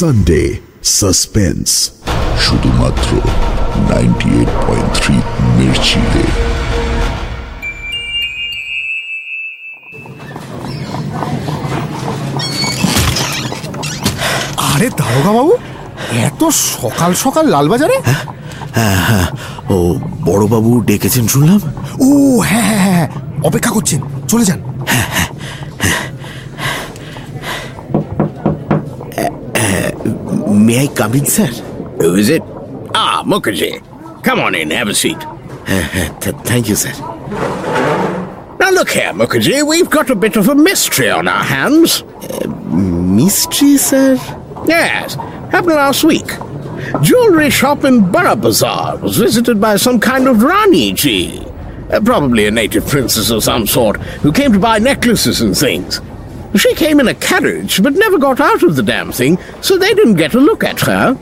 Sunday suspense শুধুমাত্র ninety eight point three মির্চিতে আরে দারোগা বাবু এত সকাল সকাল লালবাজারে? ও বড়বাবু ডেকেছেন শুনলাম। ও হ্যাঁ হ্যাঁ হ্যাঁ অপেক্ষা করছেন চলে যান। May I come in, sir? Who is it? Ah, Mukherjee. Come on in, have a seat. Uh, uh, thank you, sir. Now look here, Mukherjee, we've got a bit of a mystery on our hands. Uh, mystery, sir? Yes, happened last week. Jewelry shop in Borough Bazaar was visited by some kind of Rani Ji. Uh, probably a native princess of some sort, who came to buy necklaces and things. She came in a carriage but never got out of the damn thing, so they didn't get a look at her.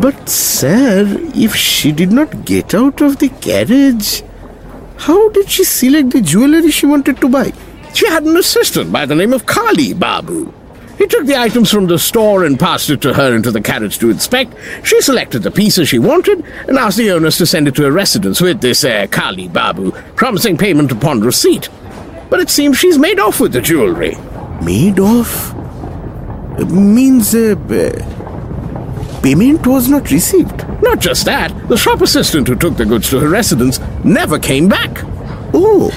But, sir, if she did not get out of the carriage, how did she select the jewelry she wanted to buy? She had an assistant by the name of Kali Babu. He took the items from the store and passed it to her into the carriage to inspect. She selected the pieces she wanted and asked the owners to send it to her residence with this uh, Kali Babu, promising payment upon receipt. But it seems she's made off with the jewelry. Made off? Means uh, uh, payment was not received. Not just that, the shop assistant who took the goods to her residence never came back. Oh,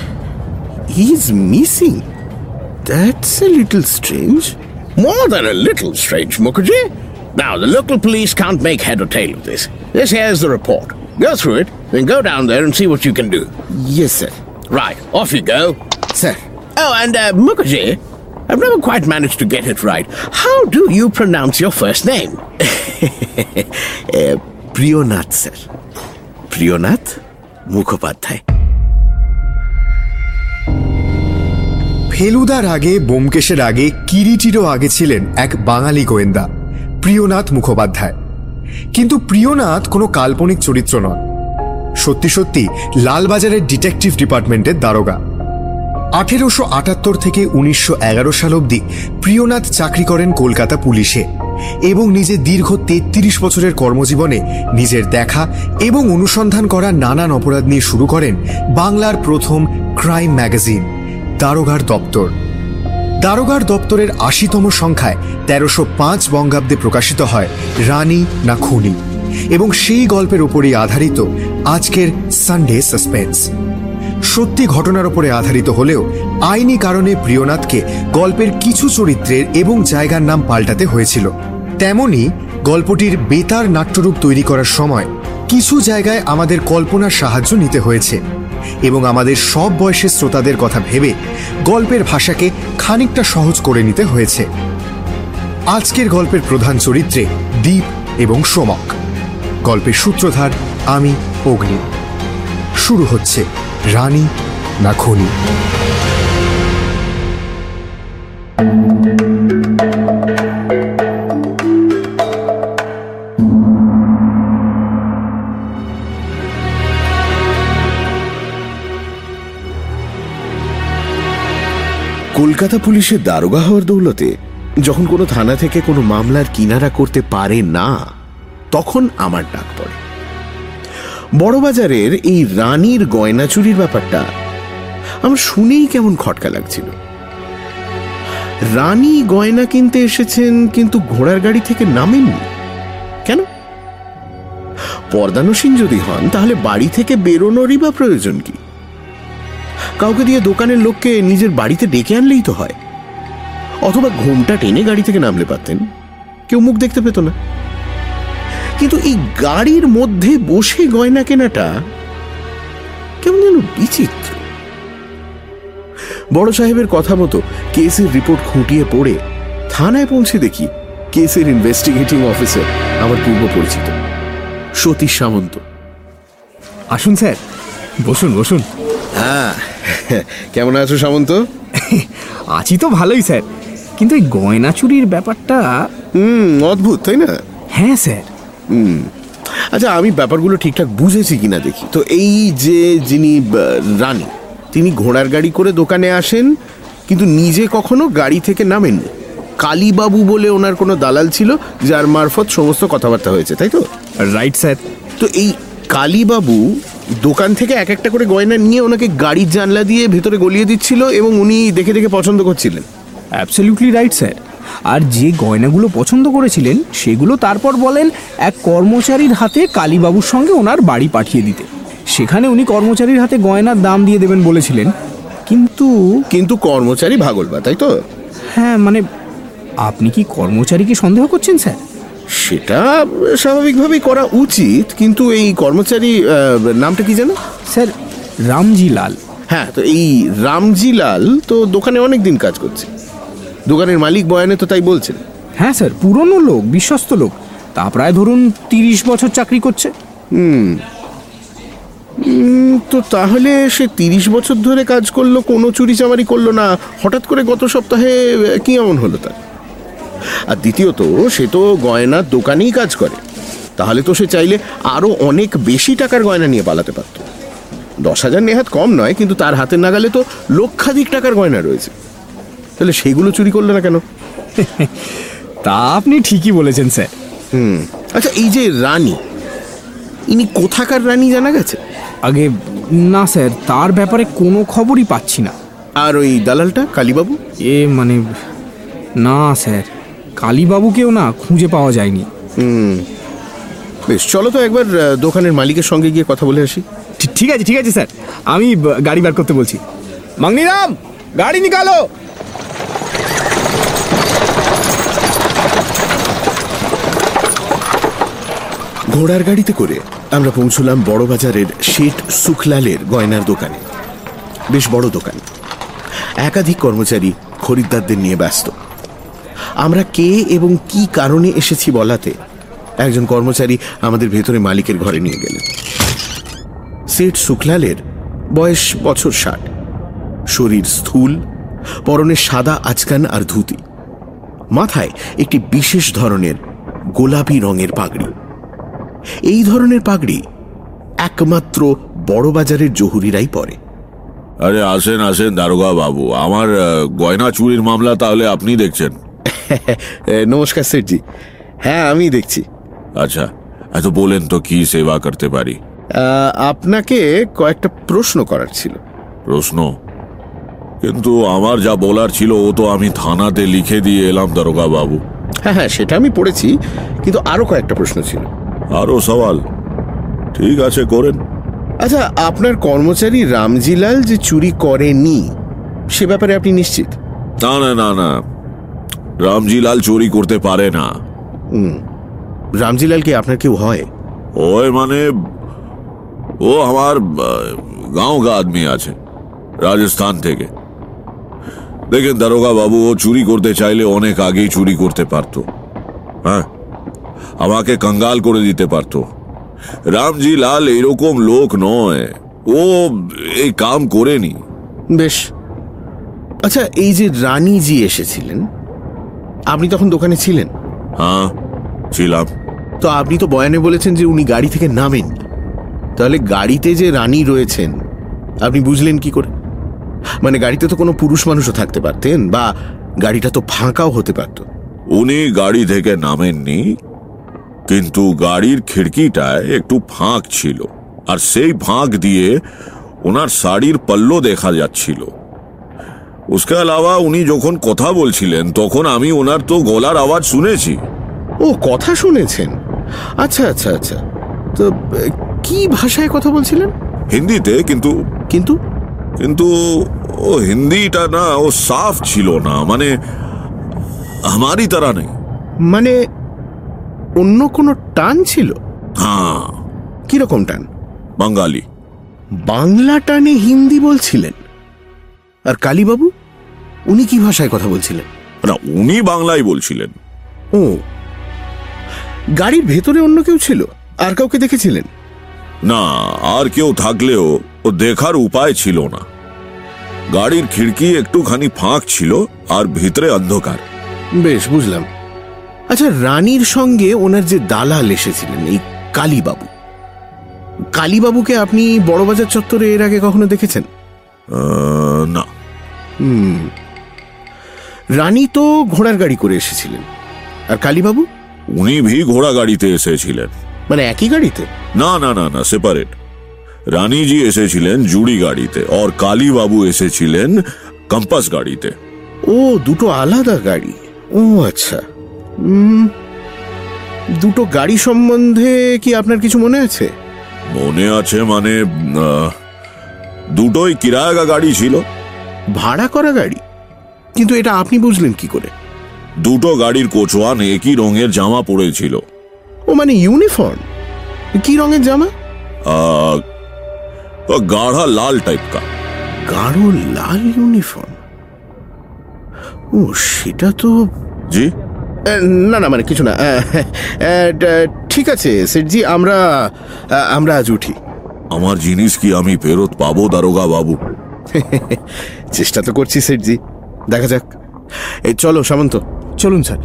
he's missing. That's a little strange. More than a little strange, Mukherjee. Now, the local police can't make head or tail of this. This here's the report. Go through it, then go down there and see what you can do. Yes, sir. Right, off you go. Sir, Oh, and uh, Mukherjee, I've never quite managed to get it right. How do you pronounce your first name? uh, Priyanath sir Priyanath Mukhopadhyay ফেলুদার আগে বোমকেশের আগে কিরিটিরও আগে ছিলেন এক বাঙালি গোয়েন্দা প্রিয়নাথ মুখোপাধ্যায়। কিন্তু প্রিয়নাথ কোনো কাল্পনিক চরিত্র নন। সত্যি সত্যি লালবাজারের ডিটেকটিভ ডিপার্টমেন্টের দারোগা। আঠেরোশো আটাত্তর থেকে উনিশশো এগারো সাল অবধি প্রিয়নাথ চাকরি করেন কলকাতা পুলিশে এবং নিজের দীর্ঘ তেত্রিশ বছরের কর্মজীবনে নিজের দেখা এবং অনুসন্ধান করা নানান অপরাধ নিয়ে শুরু করেন বাংলার প্রথম ক্রাইম ম্যাগাজিন, দারোগার দপ্তর। দারোগার দপ্তরের আশিতম সংখ্যায় তেরোশো পাঁচ বঙ্গাব্দে প্রকাশিত হয় রানী না খুনি এবং সেই গল্পের উপরেই আধারিত আজকের সানডে সাসপেন্স। সত্যি ঘটনার উপরে আধারিত হলেও আইনি কারণে প্রিয়নাথকে গল্পের কিছু চরিত্রের এবং জায়গার নাম পাল্টাতে হয়েছিল। তেমনি গল্পটির বেতার নাট্যরূপ তৈরি করার সময় কিছু জায়গায় আমাদের কল্পনার সাহায্য নিতে হয়েছে এবং আমাদের সব বয়সের শ্রোতাদের কথা ভেবে গল্পের ভাষাকে খানিকটা সহজ করে নিতে হয়েছে। আজকের গল্পের প্রধান চরিত্রে দীপ এবং সোমক। গল্পের সূত্রধার আমি অগ্নি। শুরু হচ্ছে। রানী না খনি? কলকাতা পুলিশের দারোগা হওয়ার দৌলতে যখন কোনো থানা থেকে কোনো মামলার কিনারা করতে পারে না, তখন আমার ডাক পড়ে। বড়বাজারের এই রানীর গয়না চুরির ব্যাপারটা আমার শুনেই কেমন খটকা লাগছিল। রানী গয়না কিনতে এসেছেন কিন্তু ঘোড়ার গাড়ি থেকে নামেননি। কেন? পর্দানসীন যদি হন, তাহলে বাড়ি থেকে বেরোনোরই বা প্রয়োজন কি? কাউকে দিয়ে দোকানের লোককে নিজের বাড়িতে ডেকে আনলেই তো হয়। অথবা ঘুমটা টেনে গাড়ি থেকে নামলে পারতেন। কেউ মুখ দেখতে পেত না। কিন্তু এই গাড়ির মধ্যে বসে গয়না কেনাটা কেমন যেন বিচিত্র। বড় সাহেবের কথা মতো কেসের রিপোর্ট খুঁটিয়ে পড়ে থানায় পৌঁছে দেখি কেসের ইনভেস্টিগেটিং অফিসার আমার পূর্ব পরিচিত সতীশ সামন্ত। আসুন স্যার বসুন বসুন। হ্যাঁ কেমন আছো সামন্ত? আছি তো ভালোই স্যার কিন্তু এই গয়না চুরির ব্যাপারটা হুম অদ্ভুত তাই না? হ্যাঁ স্যার। আচ্ছা আমি ব্যাপারগুলো ঠিকঠাক বুঝেছি কিনা দেখি। তো এই যে যিনি রানী তিনি ঘোড়ার গাড়ি করে দোকানে আসেন কিন্তু নিজে কখনো গাড়ি থেকে নামেননি। কালীবাবু বলে ওনার কোনো দালাল ছিল যার মারফত সমস্ত কথাবার্তা হয়েছে তাই তো? রাইট স্যার তো এই কালীবাবু দোকান থেকে এক একটা করে গয়না নিয়ে ওনাকে গাড়ির জানলা দিয়ে ভেতরে গলিয়ে দিচ্ছিল এবং উনি দেখে দেখে পছন্দ করছিলেন। অ্যাবসলিউটলি রাইট স্যার আর যে গয়নাগুলো পছন্দ করেছিলেন সেগুলো তারপর বলেন এক কর্মচারীর হাতে কালীবাবুর সঙ্গে ওনার বাড়ি পাঠিয়ে দিতে। সেখানে উনি কর্মচারীর হাতে গয়নার দাম দিয়ে দেবেন বলেছিলেন। কিন্তু কিন্তু কর্মচারী ভাগলবা তাই তো? হ্যাঁ মানে আপনি কি কর্মচারীকে সন্দেহ করছেন স্যার? সেটা স্বাভাবিকভাবেই করা উচিত কিন্তু এই কর্মচারী নামটা কি জানো স্যার রামজি লাল। হ্যাঁ তো এই রামজি লাল তো দোকানে অনেক দিন কাজ করছে। দোকানের মালিক বয়ানে তো তাই বলছেন। হ্যাঁ স্যার পুরনো লোক বিশ্বস্ত লোক তা প্রায় ধরুন তিরিশ বছর চাকরি করছে। উম, তো তাহলে সে তিরিশ বছর ধরে কাজ করল কোনো চুরি চামারি করল না হঠাৎ করে গত সপ্তাহে কি এমন হলো তার? আর দ্বিতীয়ত সে তো গয়নার দোকানেই কাজ করে। তাহলে তো সে চাইলে আরও অনেক বেশি টাকার গয়না নিয়ে পালাতে পারত। দশ হাজার নেহাত কম নয় কিন্তু তার হাতের নাগালে তো লক্ষাধিক টাকার গয়না রয়েছে। তাহলে সেগুলো চুরি করলে না কেন? তা আপনি ঠিকই বলেছেন স্যার। হুম। আচ্ছা এই যে রানী ইনি কোথাকার রানী জানা গেছে? আগে না স্যার তার ব্যাপারে কোনো খবরই পাচ্ছি না। আর ওই দালালটা কালীবাবু? এ মানে না স্যার কালীবাবুকেও না খুঁজে পাওয়া যায়নি। হুম। বেশ চলো তো একবার দোকানের মালিকের সঙ্গে গিয়ে কথা বলে আসি। ঠিক আছে ঠিক আছে স্যার। আমি গাড়ি বার করতে বলছি। মাংনিরাম গাড়ি নিকালো! ঘোড়ার গাড়িতে করে আমরা পৌঁছলাম বড়বাজারের শেঠ সুখলালের গয়নার দোকানে। বেশ বড় দোকান। একাধিক কর্মচারী খরিদ্দারদের নিয়ে ব্যস্ত। আমরা কে এবং কি কারণে এসেছি বলাতে একজন কর্মচারী আমাদের ভেতরে মালিকের ঘরে নিয়ে গেলেন। শেঠ সুখলালের বয়স বছর ষাট। শরীর স্থূল, পরনে সাদা আচকান আর ধুতি। মাথায় একটি বিশেষ ধরনের গোলাপি রঙের পাগড়ি। এই ধরনের পাগড়ি একমাত্র বড়বাজারের জহুরিরাই পরে। আরে আসেন আসেন দারোগা বাবু। আমার গয়না চুরির মামলা তাহলে আপনি দেখছেন। নমস্কার স্যারজি। হ্যাঁ আমি দেখছি। আচ্ছা এত বলেন তো কি সেবা করতে পারি? আপনাকে কয়েকটা প্রশ্ন করার ছিল। প্রশ্ন? কিন্তু আমার যা বলার ছিল ও তো আমি থানাতে লিখে দিয়ে এলাম দারোগা বাবু। হ্যাঁ হ্যাঁ সেটা আমি পড়েছি কিন্তু আরও কয়েকটা প্রশ্ন ছিল। আরও সওয়াল। ঠিক আছে করেন। আচ্ছা আপনার কর্মচারী রামজিলাল যে চুরি করেনি সে ব্যাপারে আপনি নিশ্চিত? না না না না। রামজিলাল চুরি করতে পারে না। রামজিলাল কি আপনার কেউ হয়? ওই মানে ও আমার গাঁও গা আদমি আছে রাজস্থান থেকে। দেখেন দারোগা বাবু ও চুরি করতে চাইলে অনেক আগেই চুরি করতে পারতো। হ্যাঁ? আমাকে কঙ্গাল করে দিতে পারতো। রামজি লাল এরকম লোক নয়। ও এই কাম করেনি। বেশ। আচ্ছা এই যে রানীজি এসেছিলেন আপনি তখন দোকানে ছিলেন? হ্যাঁ ছিলাম। তো আপনি তো বয়ানে বলেছেন যে উনি গাড়ি থেকে নামেননি তাহলে গাড়িতে যে রানী রয়েছেন আপনি বুঝলেন কি করে? মানে গাড়িতে তো কোনো পুরুষ মানুষও থাকতে পারতেন বা গাড়িটা তো ফাঁকাও হতে পারত। উনি গাড়ি থেকে নামেননি? কিন্তু গাড়ির খিড়কিটায় একটু ফাঁক ছিল আর সেই ফাঁক দিয়ে ওনার শাড়ির পল্লো দেখা যাচ্ছিল। উসকে আলাওয়া উনি যখন কথা বলছিলেন তখন আমি ওনার তো গলার আওয়াজ শুনেছি। ও কথা শুনেছেন? আচ্ছা আচ্ছা আচ্ছা। তো কি ভাষায় কথা বলছিলেন? হিন্দিতে কিন্তু কিন্তু? কিন্তু ও হিন্দিটা না ও সাফ ছিল না মানে আমারই তারা নেই। মানে অন্য কোনো টান ছিল? হ্যাঁ। কীরকম টান? বাঙালি। বাংলা টানে হিন্দি বলছিলেন। আর কালীবাবু উনি কি ভাষায় কথা বলছিলেন? না উনি বাংলায় বলছিলেন। ও। গাড়ির ভেতরে অন্য কেউ ছিল? আর কাউকে দেখেছিলেন? না আর কেউ থাকলেও ও দেখার উপায় ছিল না। গাড়ির খিড়কি একটুখানি ফাঁক ছিল আর ভিতরে অন্ধকার। বেশ বুঝলাম। আচ্ছা রানীর সঙ্গে ওনার যে দালাল এসেছিলেন এই কালীবাবু কালীবাবুকে আপনি বড়বাজার চত্বরে এর আগে কখনো দেখেছেন? না। রানী তো ঘোড়ার গাড়ি করে এসেছিলেন। আর কালীবাবু? উনি ভি ঘোড়া গাড়িতে এসেছিলেন। মানে একই গাড়িতে? না না না না সেপারেট রানীজি এসেছিলেন জুড়ি গাড়িতে আর কালীবাবু এসেছিলেন কম্পাস গাড়িতে। ও দুটো আলাদা গাড়ি। ও আচ্ছা। দুটো গাড়ি সম্বন্ধে কি আপনার কিছু মনে আছে? মনে আছে মানে দুটোই কিরায়গা গাড়ি ছিল। ভাড়া করা গাড়ি? কিন্তু এটা আপনি বুঝলেন কি করে? দুটো গাড়ির কোচওয়ান একই রঙের জামা পরেছিল। ও মানে ইউনিফর্ম? কি রঙের জামা? গাঢ়া লাল টাইপ কা। গাঢ় লাল ইউনিফর্ম? ও সেটা তো জি? না না মানে কিছু না। ঠিক আছে সেটজি আমরা আমরা আজ উঠি। আমার জিনিস কি আমি ফেরত পাবো দারোগা বাবু? চেষ্টা তো করছি সেটজি। দেখা যাক। চলো সামন্ত। চলুন স্যার।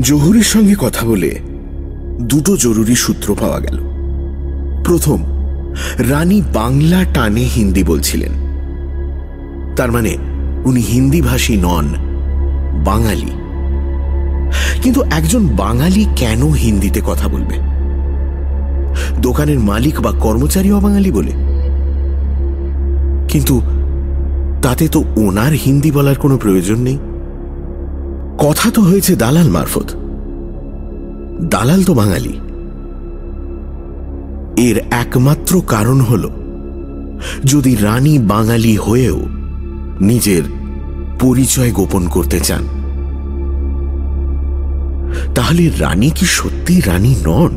জহুরের সঙ্গে কথা বলে দুটো জরুরি সূত্র পাওয়া গেল। প্রথম রানী বাংলা টানে হিন্দি বলছিলেন। তার মানে উনি হিন্দি ভাষী নন। বাঙালি। কিন্তু একজন বাঙালি কেন হিন্দিতে কথা বলবে? দোকানের মালিক বা কর্মচারী অবাঙালি বলে। কিন্তু তাতে তো ওনার হিন্দি বলার কোনো প্রয়োজন নেই। কথা তো হয়েছে দালাল মারফত। দালাল তো বাঙালি। এর একমাত্র কারণ হল, যদি রানী বাঙালি হয়েও নিজের পরিচয় গোপন করতে চান। তাহলে রানী কি সত্যি রানী নন?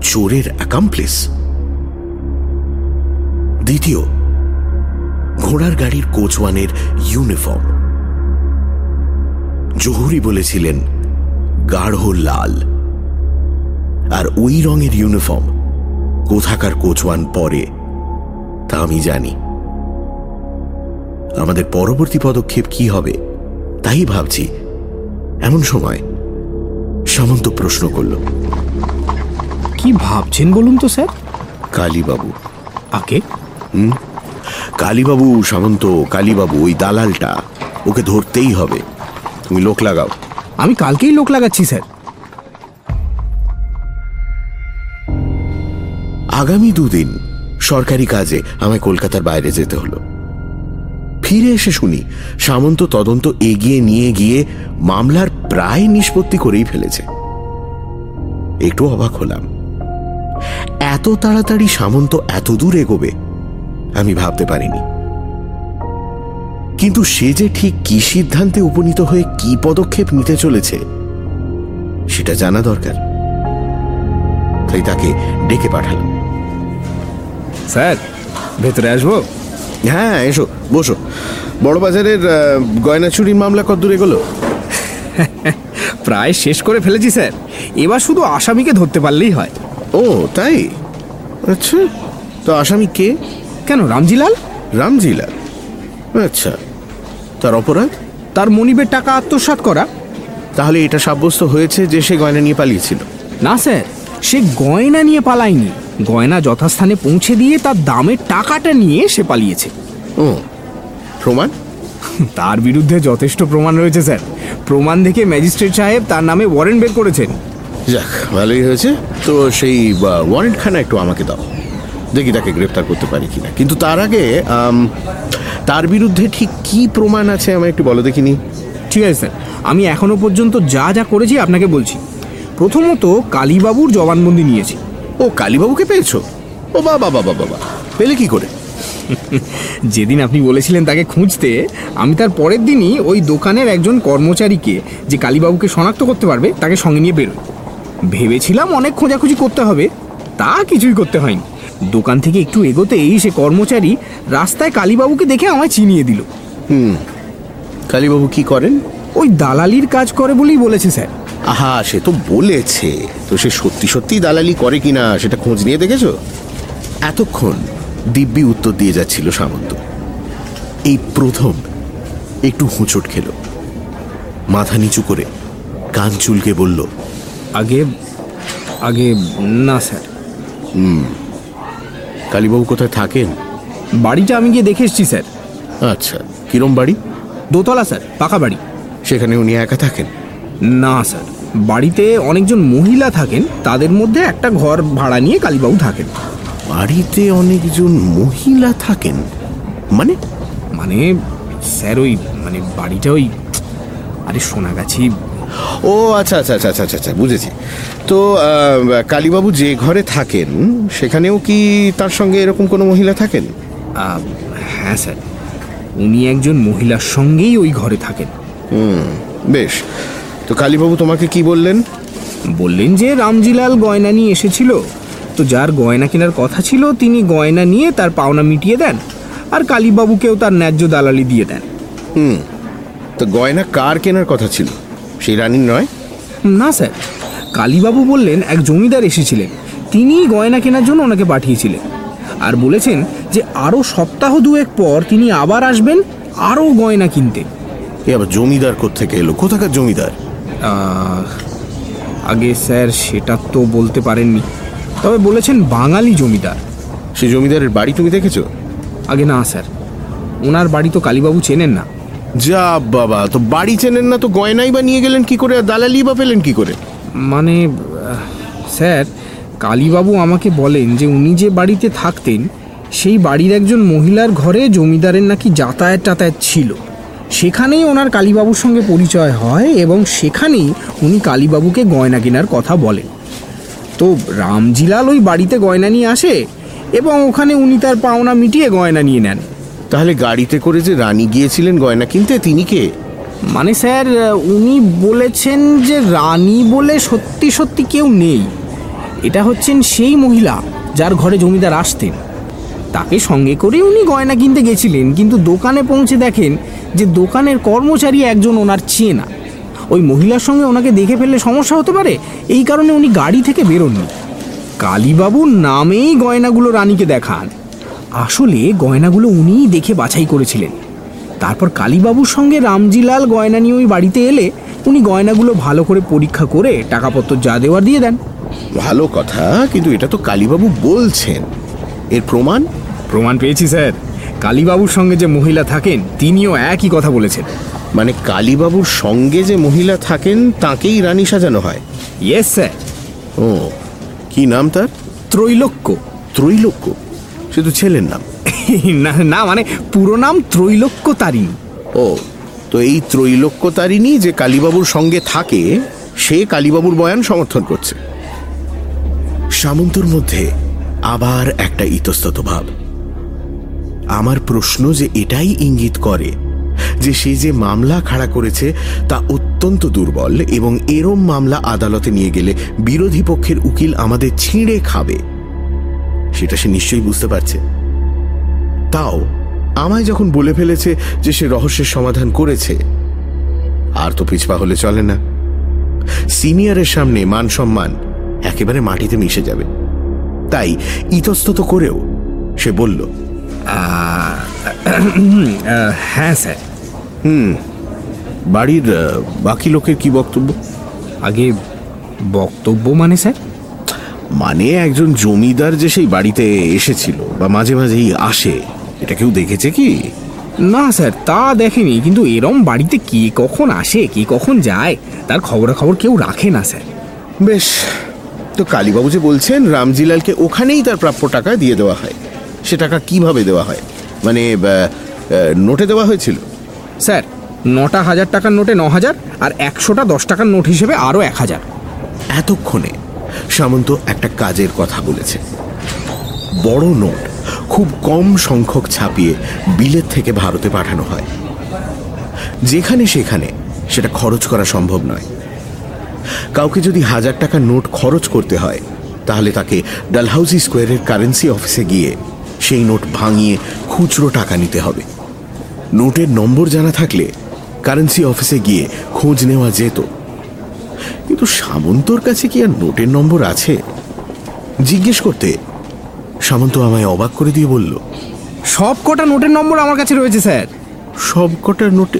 চোরের অ্যাকাম্প্লিস দ্বিতীয়, ঘোড়ার গাড়ির কোচওয়ানের ইউনিফর্ম জহুরি বলেছিলেন, গাঢ় লাল। আর ওই রঙের ইউনিফর্ম কোথাকার কোচওয়ান পরে, তা আমি জানি। আমাদের পরবর্তী পদক্ষেপ কি হবে তাই ভাবছি। এমন সময় সামন্ত প্রশ্ন করল কি ভাবছেন বলুন তো স্যার? কালীবাবু। আগে? হুম? কালীবাবু সামন্ত কালীবাবু ওই দালালটা ওকে ধরতেই হবে। তুমি লোক লাগাও। আমি কালকেই লোক লাগাচ্ছি স্যার। আগামী দুদিন সরকারি কাজে আমায় কলকাতার বাইরে যেতে হলো। ফিরে এসে শুনি সামন্ত তদন্ত এগিয়ে নিয়ে গিয়ে মামলার প্রায় নিষ্পত্তি করেই ফেলেছে। একটু অবাক হলাম। এত তাড়াতাড়ি সামন্ত এত দূর এগোবে আমি ভাবতে পারিনি। কিন্তু সে যে ঠিক কি সিদ্ধান্তে উপনীত হয়ে কি পদক্ষেপ নিতে চলেছে সেটা জানা দরকার। তাই তাকে ডেকে পাঠালাম। স্যার ভেতরে আসব? হ্যাঁ এসো। বসো। বড় বাজারের আহ, গয়না চুরির মামলা কদ্দূর এগোলো? প্রায় শেষ করে ফেলেছি স্যার। এবার শুধু আসামিকে ধরতে পারলেই হয়। ও তাই? আচ্ছা তো আসামি কে? কেন রামজিলাল রামজিলাল আচ্ছা তার অপরাধ? তার মনিবের টাকা আত্মসাৎ করা। তাহলে এটা সাব্যস্ত হয়েছে যে সে গয়না নিয়ে পালিয়েছিল? না স্যার সে গয়না নিয়ে পালায়নি। গয়না যথাস্থানে পৌঁছে দিয়ে তার দামের টাকাটা নিয়ে সে পালিয়েছে। ও প্রমাণ? তার বিরুদ্ধে যথেষ্ট প্রমাণ রয়েছে স্যার। প্রমাণ দেখে ম্যাজিস্ট্রেট সাহেব তার নামে ওয়ারেন্ট বের করেছেন। যাক ভালোই হয়েছে। তো সেই ওয়ারেন্টখানা একটু আমাকে দাও। দেখি তাকে গ্রেপ্তার করতে পারি কিনা। কিন্তু তার আগে তার বিরুদ্ধে ঠিক কি প্রমাণ আছে আমায় একটু বলো দেখিনি? ঠিক আছে স্যার। আমি এখনও পর্যন্ত যা যা করেছি আপনাকে বলছি। প্রথমত কালীবাবুর জবানবন্দি নিয়েছি। ও কালীবাবুকে পেয়েছ? ও বাবা বাবা বাবা পেলে কি করে? যেদিন আপনি বলেছিলেন তাকে খুঁজতে আমি তার পরের দিনই ওই দোকানের একজন কর্মচারীকে যে কালীবাবুকে শনাক্ত করতে পারবে তাকে সঙ্গে নিয়ে বেরোই। ভেবেছিলাম অনেক খোঁজাখুঁজি করতে হবে তা কিছুই করতে হয়নি। দোকান থেকে একটু এগোতেই সে কর্মচারী রাস্তায় কালীবাবুকে দেখে আমায় চিনিয়ে দিল। হুম কালীবাবু কি করেন? ওই দালালির কাজ করে বলেই বলেছে স্যার। আহা সে তো বলেছে। তো সে সত্যি সত্যি দালালি করে কিনা সেটা খোঁজ নিয়ে দেখেছ? এতক্ষণ দিব্যি উত্তর দিয়ে যাচ্ছিল সামন্ত। এই প্রথম একটু হোঁচট খেল। মাথা নিচু করে কান চুলকে বলল আগে আগে না স্যার। হুম। কালীবাবু কোথায় থাকেন? বাড়িটা আমি গিয়ে দেখে এসছি স্যার। আচ্ছা কিরম বাড়ি? দোতলা স্যার পাকা বাড়ি। সেখানে উনি একা থাকেন? না স্যার বাড়িতে অনেকজন মহিলা থাকেন তাদের মধ্যে একটা ঘর ভাড়া নিয়ে কালীবাবু থাকেন। বাড়িতে অনেকজন মহিলা থাকেন। মানে? মানে স্যার ওই মানে বাড়িটা ওই আরে সোনাগাছি ও আচ্ছা আচ্ছা আচ্ছা আচ্ছা আচ্ছা, আচ্ছা বুঝেছি। তো কালীবাবু যে ঘরে থাকেন সেখানেও কি তার সঙ্গে এরকম কোনো মহিলা থাকেন? হ্যাঁ স্যার। উনি একজন মহিলার সঙ্গেই ওই ঘরে থাকেন। হুম বেশ। তো কালীবাবু তোমাকে কি বললেন? বললেন যে রামজিলাল গয়না নিয়ে এসেছিল। তো যার গয়না কেনার কথা ছিল তিনি গয়না নিয়ে তার পাওনা মিটিয়ে দেন আর কালীবাবুকেও তার ন্যায্য দালালি দিয়ে দেন। হুম তো গয়না কার কেনার কথা ছিল? সেই রানীর নয়? না স্যার কালীবাবু বললেন এক জমিদার এসেছিলেন তিনিই গয়না কেনার জন্য ওনাকে পাঠিয়েছিলেন আর বলেছেন যে আরও সপ্তাহ দুয়েক পর তিনি আবার আসবেন আরও গয়না কিনতে। এ আবার জমিদার থেকে এলো? কোথাকার জমিদার? আগে স্যার সেটা তো বলতে পারেননি। তবে বলেছেন বাঙালি জমিদার। সে জমিদারের বাড়ি তুমি দেখেছ? আগে না স্যার। ওনার বাড়ি তো কালীবাবু চেনেন না। যা বাবা তো বাড়ি চেনেন না তো গয়নাই বা নিয়ে গেলেন কি করে আর দালালি বা পেলেন কি করে? মানে স্যার কালীবাবু আমাকে বলেন যে উনি যে বাড়িতে থাকতেন সেই বাড়ির একজন মহিলার ঘরে জমিদারের নাকি যাতায়াত টাতায়াত ছিল। সেখানেই ওনার কালীবাবুর সঙ্গে পরিচয় হয় এবং সেখানেই উনি কালীবাবুকে গয়না কেনার কথা বলেন। তো রামজিলাল ওই বাড়িতে গয়না নিয়ে আসে এবং ওখানে উনি তার পাওনা মিটিয়ে গয়না নিয়ে নেন। তাহলে গাড়িতে করে যে রানী গিয়েছিলেন গয়না কিনতে তিনি কে? মানে স্যার উনি বলেছেন যে রানী বলে সত্যি সত্যি কেউ নেই। এটা হচ্ছেন সেই মহিলা যার ঘরে জমিদার আসতেন। তাকে সঙ্গে করে উনি গয়না কিনতে গেছিলেন কিন্তু দোকানে পৌঁছে দেখেন যে দোকানের কর্মচারী একজন ওনার চেনা। ওই মহিলার সঙ্গে ওনাকে দেখে ফেললে সমস্যা হতে পারে? এই কারণে উনি গাড়ি থেকে বেরোননি। কালীবাবুর নামেই গয়নাগুলো রানীকে দেখান। আসলে গয়নাগুলো উনিই দেখে বাছাই করেছিলেন। তারপর কালীবাবুর সঙ্গে রামজিলাল গয়না নিয়ে ওই বাড়িতে এলে উনি গয়নাগুলো ভালো করে পরীক্ষা করে টাকাপত্র যা দেওয়ার দিয়ে দেন। ভালো কথা কিন্তু এটা তো কালীবাবু বলছেন। এর প্রমাণ? প্রমাণ পেয়েছি স্যার। কালীবাবুর সঙ্গে যে মহিলা থাকেন তিনিও একই কথা বলেছেন। মানে কালীবাবুর সঙ্গে যে মহিলা থাকেন তাকেই রানী সাজানো হয়। ইয়েস স্যার ও কি নাম তার? ত্রৈলোক্য। ত্রৈলোক্য? সে তো ছেলের নাম। না না মানে পুরো নাম ত্রৈলোক্য তারিণী। ও তো এই ত্রৈলোক্য তারিণী যে কালীবাবুর সঙ্গে থাকে সে কালীবাবুর বয়ান সমর্থন করছে। সামন্তর মধ্যে আবার একটা ইতস্তত ভাব। আমার প্রশ্ন যে এটাই ইঙ্গিত করে যে সে যে মামলা খাড়া করেছে তা অত্যন্ত দুর্বল এবং এরম মামলা আদালতে নিয়ে গেলে বিরোধী পক্ষের উকিল আমাদের ছিঁড়ে খাবে। সেটা সে নিশ্চয়ই বুঝতে পারছে। তাও, আমায় যখন বলে ফেলেছে যে সে রহস্যের সমাধান করেছে, আর তো পিছপা হলে চলে না। সিনিয়রের সামনে মান সম্মান একেবারে মাটিতে মিশে যাবে। তাই ইতস্তত করেও সে বলল হ্যাঁ স্যার। বাড়ির বাকি লোকের কি বক্তব্য? আগে বক্তব্য মানে স্যার? মানে একজন জমিদার যে সেই বাড়িতে এসেছিল বা মাঝে মাঝেই আসে এটা কেউ দেখেছে কি? না স্যার তা দেখেনি কিন্তু এরম বাড়িতে কে কখন আসে কে কখন যায় তার খবরাখবর কেউ রাখে না স্যার। বেশ তো কালীবাবু যে বলছেন রামজিলালকে ওখানেই তার প্রাপ্য টাকা দিয়ে দেওয়া হয়। সে টাকা কীভাবে দেওয়া হয়? মানে নোটে দেওয়া হয়েছিল? স্যার, নটা হাজার টাকার নোটে ন হাজার আর একশোটা দশ টাকার নোট হিসেবে আরও এক হাজার। এতক্ষণে সামন্ত একটা কাজের কথা বলেছে। বড় নোট খুব কম সংখ্যক ছাপিয়ে বিলেত থেকে ভারতে পাঠানো হয়। যেখানে সেখানে সেটা খরচ করা সম্ভব নয়। কাউকে যদি হাজার টাকার নোট খরচ করতে হয়, তাহলে তাকে ডালহাউসি স্কোয়ারের কারেন্সি অফিসে গিয়ে সেই নোট ভাঙিয়ে খুচরো টাকা নিতে হবে। নোটের নম্বর জানা থাকলে কারেন্সি অফিসে গিয়ে খোঁজ নেওয়া যেত। কিন্তু সামন্তর কাছে কি আর নোটের নম্বর আছে? জিজ্ঞেস করতে সামন্ত আমায় অবাক করে দিয়ে বলল সব কটা নোটের নম্বর আমার কাছে রয়েছে স্যার। সব কটার নোটে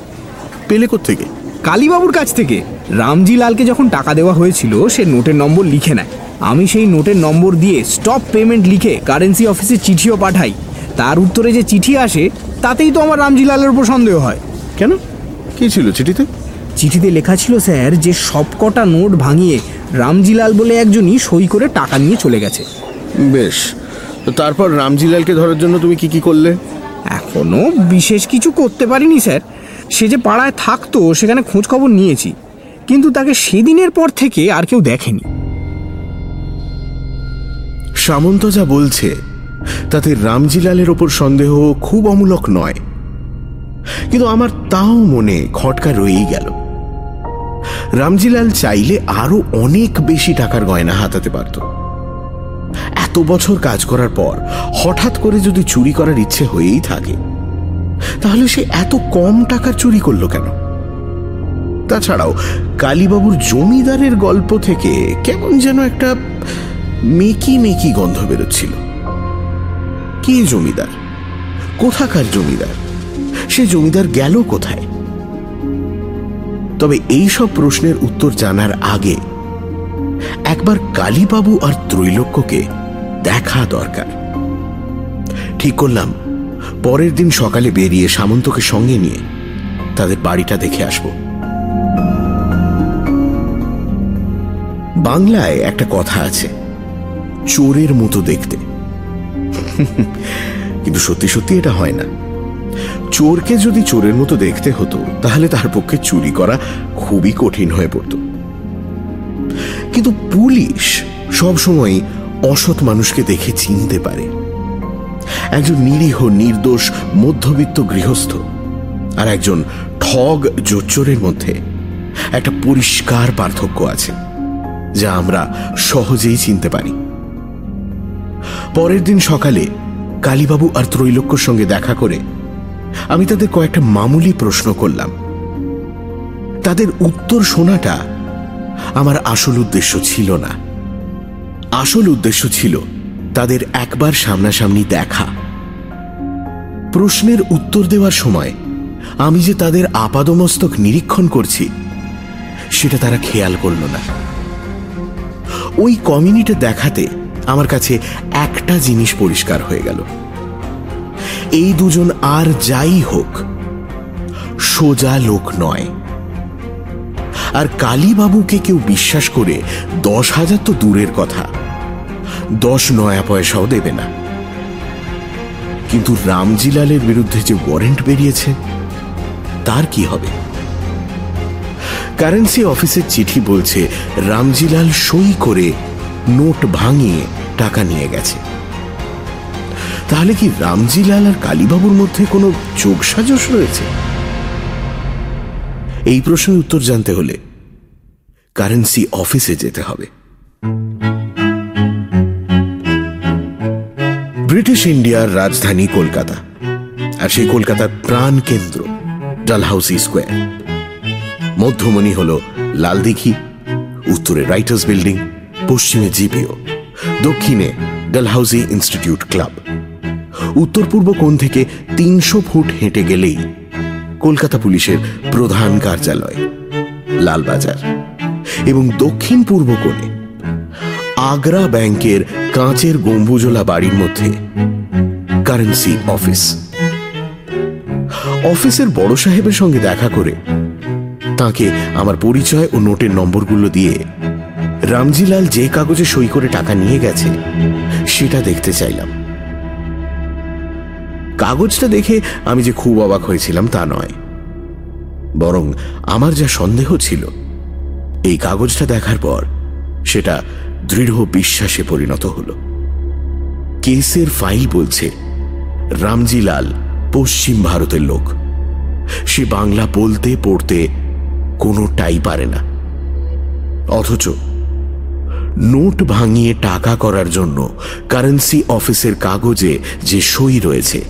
পেলে থেকে কালীবাবুর কাছ থেকে। রামজি লালকে যখন টাকা দেওয়া হয়েছিল সে নোটের নম্বর লিখে নেয়। আমি সেই নোটের নম্বর দিয়ে স্টপ পেমেন্ট লিখে কারেন্সি অফিসে চিঠিও পাঠাই। তার উত্তরে যে চিঠি আসে তাতেই তো আমার রামজিলালের উপর সন্দেহ হয়। কেন? কি ছিল চিঠিতে? চিঠিতে লেখা ছিল স্যার যে সবকটা নোট ভাঙিয়ে রামজিলাল বলে একজনই সই করে টাকা নিয়ে চলে গেছে। বেশ। তো তারপর রামজিলালকে ধরার জন্য তুমি কি কি করলে? এখনও বিশেষ কিছু করতে পারিনি স্যার। সে যে পাড়ায় থাকতো সেখানে খোঁজ খবর নিয়েছি। কিন্তু তাকে সেদিনের পর থেকে আর কেউ দেখেনি। সামন্ত যা বলছে তাতে রামজিলালের ওপর সন্দেহ খুব অমূলক নয়। কিন্তু আমার তাও মনে খটকা রয়েই গেল। রামজিলাল চাইলে আরও অনেক বেশি টাকার গয়না হাতাতে পারত। এত বছর কাজ করার পর হঠাৎ করে যদি চুরি করার ইচ্ছে হয়েই থাকে, তাহলে সে এত কম টাকার চুরি করল কেন? তাছাড়াও কালীবাবুর জমিদারের গল্প থেকে কেমন যেন একটা মেকি মেকি গন্ধ বেরোচ্ছিল। কে জমিদার? কোথাকার জমিদার? সে জমিদার গেল কোথায়? তবে এই সব প্রশ্নের উত্তর জানার আগে একবার কালীবাবু আর ত্রৈলোক্যকে দেখা দরকার। ঠিক করলাম, পরের দিন সকালে বেরিয়ে সামন্তকে সঙ্গে নিয়ে তাদের বাড়িটা দেখে আসব। বাংলায় একটা কথা আছে, চোরের মতো দেখতে। কিন্তু সত্যি সত্যি এটা হয় না। চোরকে যদি চোরের মতো দেখতে হতো, তাহলে তার পক্ষে চুরি করা খুবই কঠিন হয়ে পড়ত। কিন্তু পুলিশ সবসময় অসৎ মানুষকে দেখে চিনতে পারে। একজন নিরীহ, নির্দোষ, মধ্যবিত্ত গৃহস্থ আর একজন ঠগ জোচ্চোরের মধ্যে একটা পরিষ্কার পার্থক্য আছে, যা আমরা সহজেই চিনতে পারি। পরের দিন সকালে কালীবাবু আর ত্রৈলোক্যর সঙ্গে দেখা করে আমি তাদের কয়েকটা মামুলি প্রশ্ন করলাম। তাদের উত্তর শোনাটা আমার আসল উদ্দেশ্য ছিল না। আসল উদ্দেশ্য ছিল তাদের একবার সামনাসামনি দেখা। প্রশ্নের উত্তর দেওয়ার সময় আমি যে তাদের আপাদমস্তক নিরীক্ষণ করছি, সেটা তারা খেয়াল করল না। ওই কমিউনিটি দেখাতে আমার কাছে একটা জিনিস পরিষ্কার হয়ে গেল। এই দুজন আর যাই হোক, সোজা লোক নয়। আর কালীবাবুকে কেউ বিশ্বাস করে দশ হাজার তো দূরের কথা। দশ নয়া পয়সাও দেবে না। কিন্তু রামজিলালের বিরুদ্ধে যে ওয়ারেন্ট বেরিয়েছে, তার কি হবে? কারেন্সি অফিসের চিঠি বলছে রামজিলাল সই করে নোট ভাঙিয়ে টাকা নিয়ে গেছে। তাহলে কি রামজিলাল আর কালীবাবুর মধ্যে কোনো যোগসাজস রয়েছে? এই প্রশ্নের উত্তর জানতে হলে কারেন্সি অফিসে যেতে হবে। ব্রিটিশ ইন্ডিয়ার রাজধানী কলকাতা, আর সেই কলকাতার প্রাণ কেন্দ্র, ডালহাউসি স্কোয়ার। মধ্যমণি হল লালদিঘি, উত্তরে রাইটার্স বিল্ডিং, পশ্চিমে জিপিও। দক্ষিণে ডালহাউসি ইনস্টিটিউট ক্লাব। উত্তর পূর্ব কোণ থেকে তিনশো ফুট হেঁটে গেলেই কলকাতা পুলিশের প্রধান কার্যালয়, লালবাজার। এবং দক্ষিণ পূর্ব কোণে আগ্রা ব্যাংকের কাঁচের গম্বুজলা বাড়ির মধ্যে কারেন্সি অফিস। অফিসের বড় সাহেবের সঙ্গে দেখা করে তাকে আমার পরিচয় ও নোটের নম্বরগুলো দিয়ে রামজিলাল যে কাগজে সই করে টাকা নিয়ে গেছে, সেটা দেখতে চাইলাম। কাগজটা দেখে আমি যে খুব অবাক হয়েছিলাম তা নয়। বরং আমার যা সন্দেহ ছিল, এই কাগজটা দেখার পর সেটা দৃঢ় বিশ্বাসে পরিণত হল। কেসের ফাইল বলছে, রামজিলাল পশ্চিম ভারতের লোক। সে বাংলা বলতে পড়তে কোনোটাই পারে না। অথচ নোট ভাঙিয়ে টাকা করার জন্য কারেন্সি অফিসের কাগজে যে সই রয়েছে,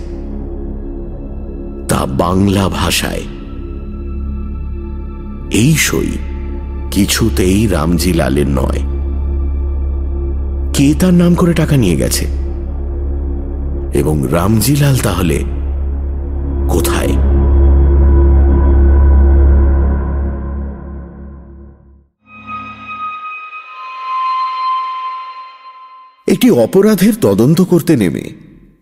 তা বাংলা ভাষায়। এই সই কিছুতেই রামজি লালের নয়। কে তার নাম করে টাকা নিয়ে গেছে? এবং রামজিলাল তাহলে একটি অপরাধের তদন্ত করতে নেমে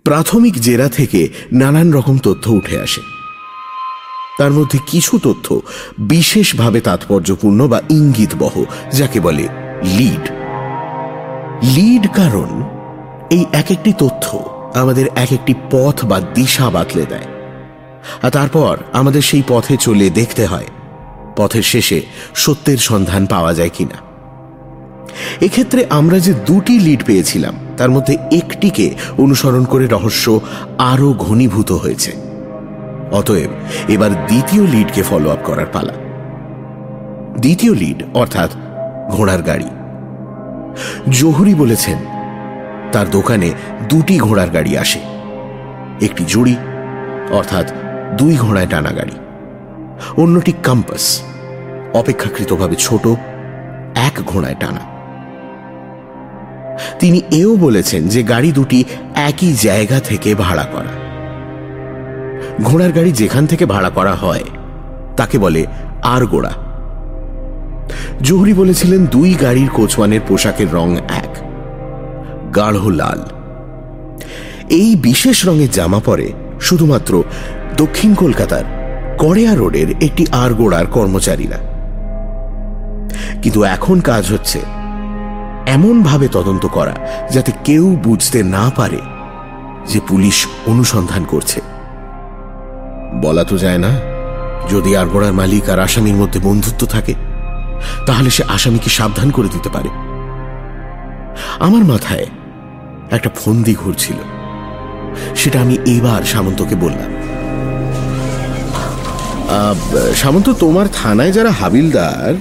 প্রাথমিক জেরা থেকে নানান রকম তথ্য উঠে আসে। তার মধ্যে কিছু তথ্য বিশেষভাবে তাৎপর্যপূর্ণ বা ইঙ্গিতবহ, যাকে বলে লিড। লিড কারণ, এই এক একটি তথ্য আমাদের এক একটি পথ বা দিশা বাতলে দেয়। আর তারপর আমাদের সেই পথে চলে দেখতে হয়, পথের শেষে সত্যের সন্ধান পাওয়া যায় কিনা। এক্ষেত্রে আমরা যে দুটি লিড পেয়েছিলাম, তার মধ্যে একটিকে অনুসরণ করে রহস্য আরও ঘনীভূত হয়েছে। অতএব, এবার দ্বিতীয় লিডকে ফলো আপ করার পালা। দ্বিতীয় লিড অর্থাৎ ঘোড়ার গাড়ি। জহুরি বলেছেন, তার দোকানে দুটি ঘোড়ার গাড়ি আসে। একটি জুড়ি, অর্থাৎ দুই ঘোড়ায় টানা গাড়ি। অন্যটি কাম্পাস অপেক্ষাকৃতভাবে ছোট, এক ঘোড়ায় টানা। তিনি এও বলেছেন যে গাড়ি দুটি একই জায়গা থেকে ভাড়া করা। ঘোড়ার গাড়ি যেখান থেকে ভাড়া করা হয়, তাকে বলে আর গোড়া জহুরি বলেছিলেন, দুই গাড়ির কোচওয়ানের পোশাকের রং এক, গাঢ় লাল। এই বিশেষ রঙের জামা পরে শুধুমাত্র দক্ষিণ কলকাতার কড়েয়া রোডের একটি আরগোড়ার কর্মচারীরা। কিন্তু এখন কাজ হচ্ছে এমনভাবে তদন্ত করা যাতে কেউ বুঝতে না পারে যে পুলিশ অনুসন্ধান করছে। বলা তো যায় না, যদি আরগোড়ার মালিক আর আসামির মধ্যে বন্ধুত্ব থাকে, তাহলে সে আসামিকে সাবধান করে দিতে পারে। আমার মাথায় একটা ফন্দি ঘুরছিল, সেটা আমি এবার সামন্তকে বললাম। সামন্ত, তোমার থানায় যারা হাবিলদার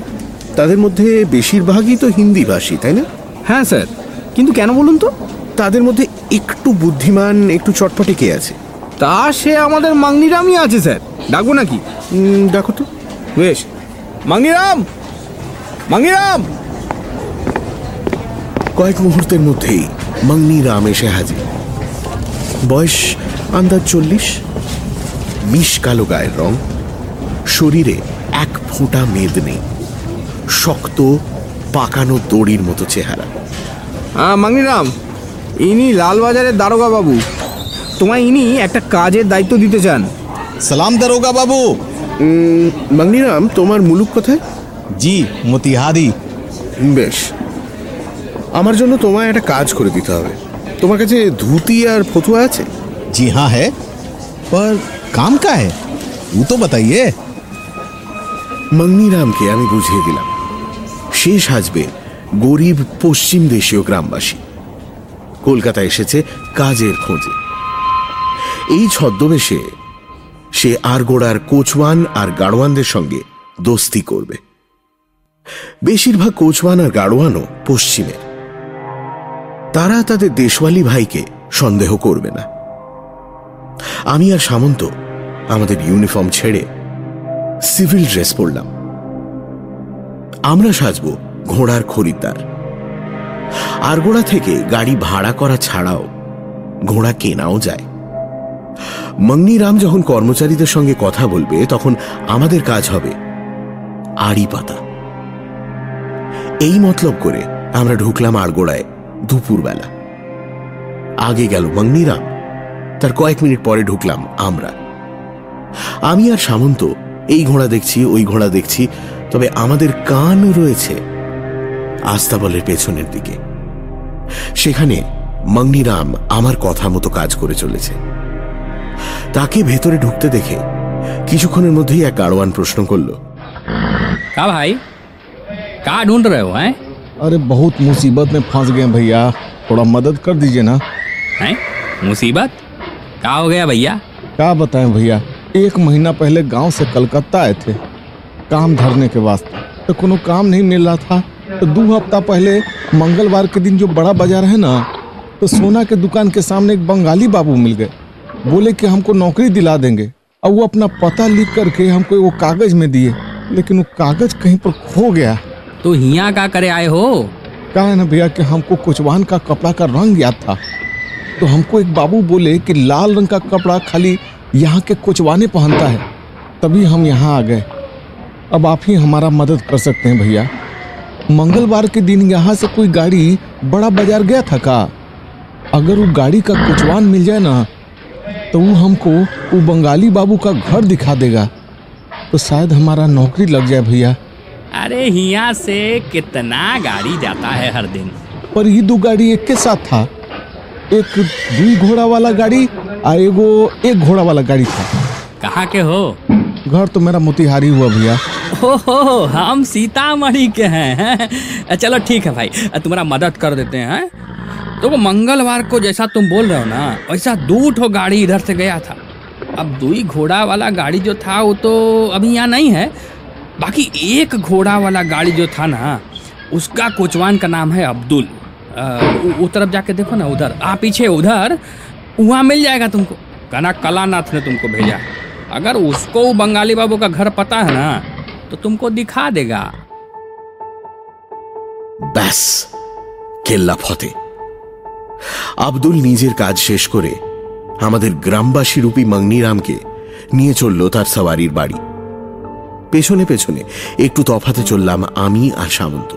তাদের মধ্যে বেশিরভাগই তো হিন্দি ভাষী তাই না? হ্যাঁ স্যার। কিন্তু কেন বলুন তো? তাদের মধ্যে একটু বুদ্ধিমান একটু চটপটে কে আছে? তা সে আমাদের মাংনিরামই আছে স্যার। ডাকবো নাকি? উম, দেখো তো। বেশ। মাংনিরাম মাংনিরাম কয়েক মুহূর্তের মধ্যেই মাংনি রাম এসে হাজির। বয়স আন্দাজ চল্লিশ। মিশ কালো গায়ের রং। শরীরে এক ফোঁটা মেদ নেই। শক্ত পাকানো দড়ির মতো চেহারা হ্যাঁ মাংনিরাম ইনি লালবাজারের দারোগা বাবু তোমায় ইনি একটা কাজের দায়িত্ব দিতে চান सलाम दरोगा बाबू উম, মাংনিরাম তোমার মুলুক কোথায় जी मोतिहारी বেশ আমার জন্য তোমায় একটা কাজ করে দিতে হবে তোমার কাছে ধুতি আর ফতুয়া আছে जी हाँ है पर काम का है वो तो बताइए মাংনিরামকে আমি বুঝিয়ে দিলাম সে সাজবে গরিব পশ্চিম দেশীয় গ্রামবাসী। কলকাতা এসেছে কাজের খোঁজে। এই ছদ্মবেশে সে আরগোড়ার কোচওয়ান আর গাড়োয়ানদের সঙ্গে দোস্তি করবে। বেশিরভাগ কোচওয়ান আর গাড়োয়ানও পশ্চিমের তারা তাদের দেশওয়ালি ভাইকে সন্দেহ করবে না। আমি আর সামন্ত আমাদের ইউনিফর্ম ছেড়ে সিভিল ড্রেস পরলাম। আমরা সাজব ঘোড়ার খরিদ্দার। আরগোড়া থেকে গাড়ি ভাড়া করা ছাড়াও ঘোড়া কেনাও যায়। মংনিরাম যখন কর্মচারীদের সঙ্গে কথা বলবে, তখন আমাদের কাজ হবে আড়ি পাতা। এই মতলব করে আমরা ঢুকলাম আরগোড়ায় দুপুরবেলা। আগে গেল মংনিরাম তার কয়েক মিনিট পরে ঢুকলাম আমরা। আমি আর সামন্ত এই ঘোড়া দেখছি, ওই ঘোড়া দেখছি তবে আমাদের কান রয়েছে আস্তাবলের পেছনের দিকে সেখানে মংনিরাম আমার কথা মতো কাজ করে চলেছে তাকে ভেতরে ঢুকতে দেখে কিছুক্ষণের মধ্যেই এক গাড়োয়ান প্রশ্ন করল का भाई कहाँ ढूंढ रहे हो हैं अरे बहुत मुसीबत में फंस गए भैया थोड़ा मदद कर दीजिए ना हैं मुसीबत क्या हो गया भैया क्या बताएं भैया एक महीना पहले गांव से कलकत्ता आए थे काम धरने के वास्ते। तो कोनो काम नहीं मिल रहा था तो दो हफ़्ता पहले मंगलवार के दिन जो बड़ा बाज़ार है ना तो सोना के दुकान के सामने एक बंगाली बाबू मिल गए। बोले कि हमको नौकरी दिला देंगे। और वो अपना पता लिख करके हमको वो कागज़ में दिए लेकिन वो कागज़ कहीं पर खो गया। तो हिया का करे आए हो? कहा है ना भैया कि हमको कुचवान का कपड़ा का रंग याद था। तो हमको एक बाबू बोले कि लाल रंग का कपड़ा खाली यहाँ के कुचवाने पहनता है तभी हम यहाँ आ गए। अब आप ही हमारा मदद कर सकते हैं भैया। मंगलवार के दिन यहाँ से कोई गाड़ी बड़ा बाज़ार गया था का? अगर वो गाड़ी का कुचवान मिल जाए ना तो वो हमको वो बंगाली बाबू का घर दिखा देगा। तो शायद हमारा नौकरी लग जाए भैया। अरे यहाँ से कितना गाड़ी जाता है हर दिन। पर ये दो गाड़ी एक के साथ था। एक दुई घोड़ा वाला गाड़ी और एगो एक घोड़ा वाला गाड़ी था। कहाँ के हो? घर तो मेरा मोतिहारी हुआ भैया। हो हो हम सीतामढ़ी के हैं? चलो ठीक है भाई। तुम्हारा मदद कर देते हैं तो वो मंगलवार को जैसा तुम बोल रहे हो ना, वैसा दो ठो गाड़ी इधर से गया था। अब दुई घोड़ा वाला गाड़ी जो था, वो तो अभी यहाँ नहीं है। बाकी एक घोड़ा वाला गाड़ी जो था ना, उसका कोचवान का नाम है अब्दुल। उ- वो तरफ़ जाके देखो ना, उधर। आ, पीछे उधर, वहाँ मिल जाएगा तुमको। कहना कलानाथ ने तुमको भेजा। अगर उसको बंगाली बाबू का घर पता है ना तो तुमको दिखा देगा ব্যাস কেল্লা ফতে আব্দুল নিজের কাজ শেষ করে আমাদের গ্রামবাসী রূপী মাংনিরামকে নিয়ে চলল তার সাওয়ারির বাড়ি পেছনে পেছনে একটু তফাতে চললাম আমি আর সামন্ত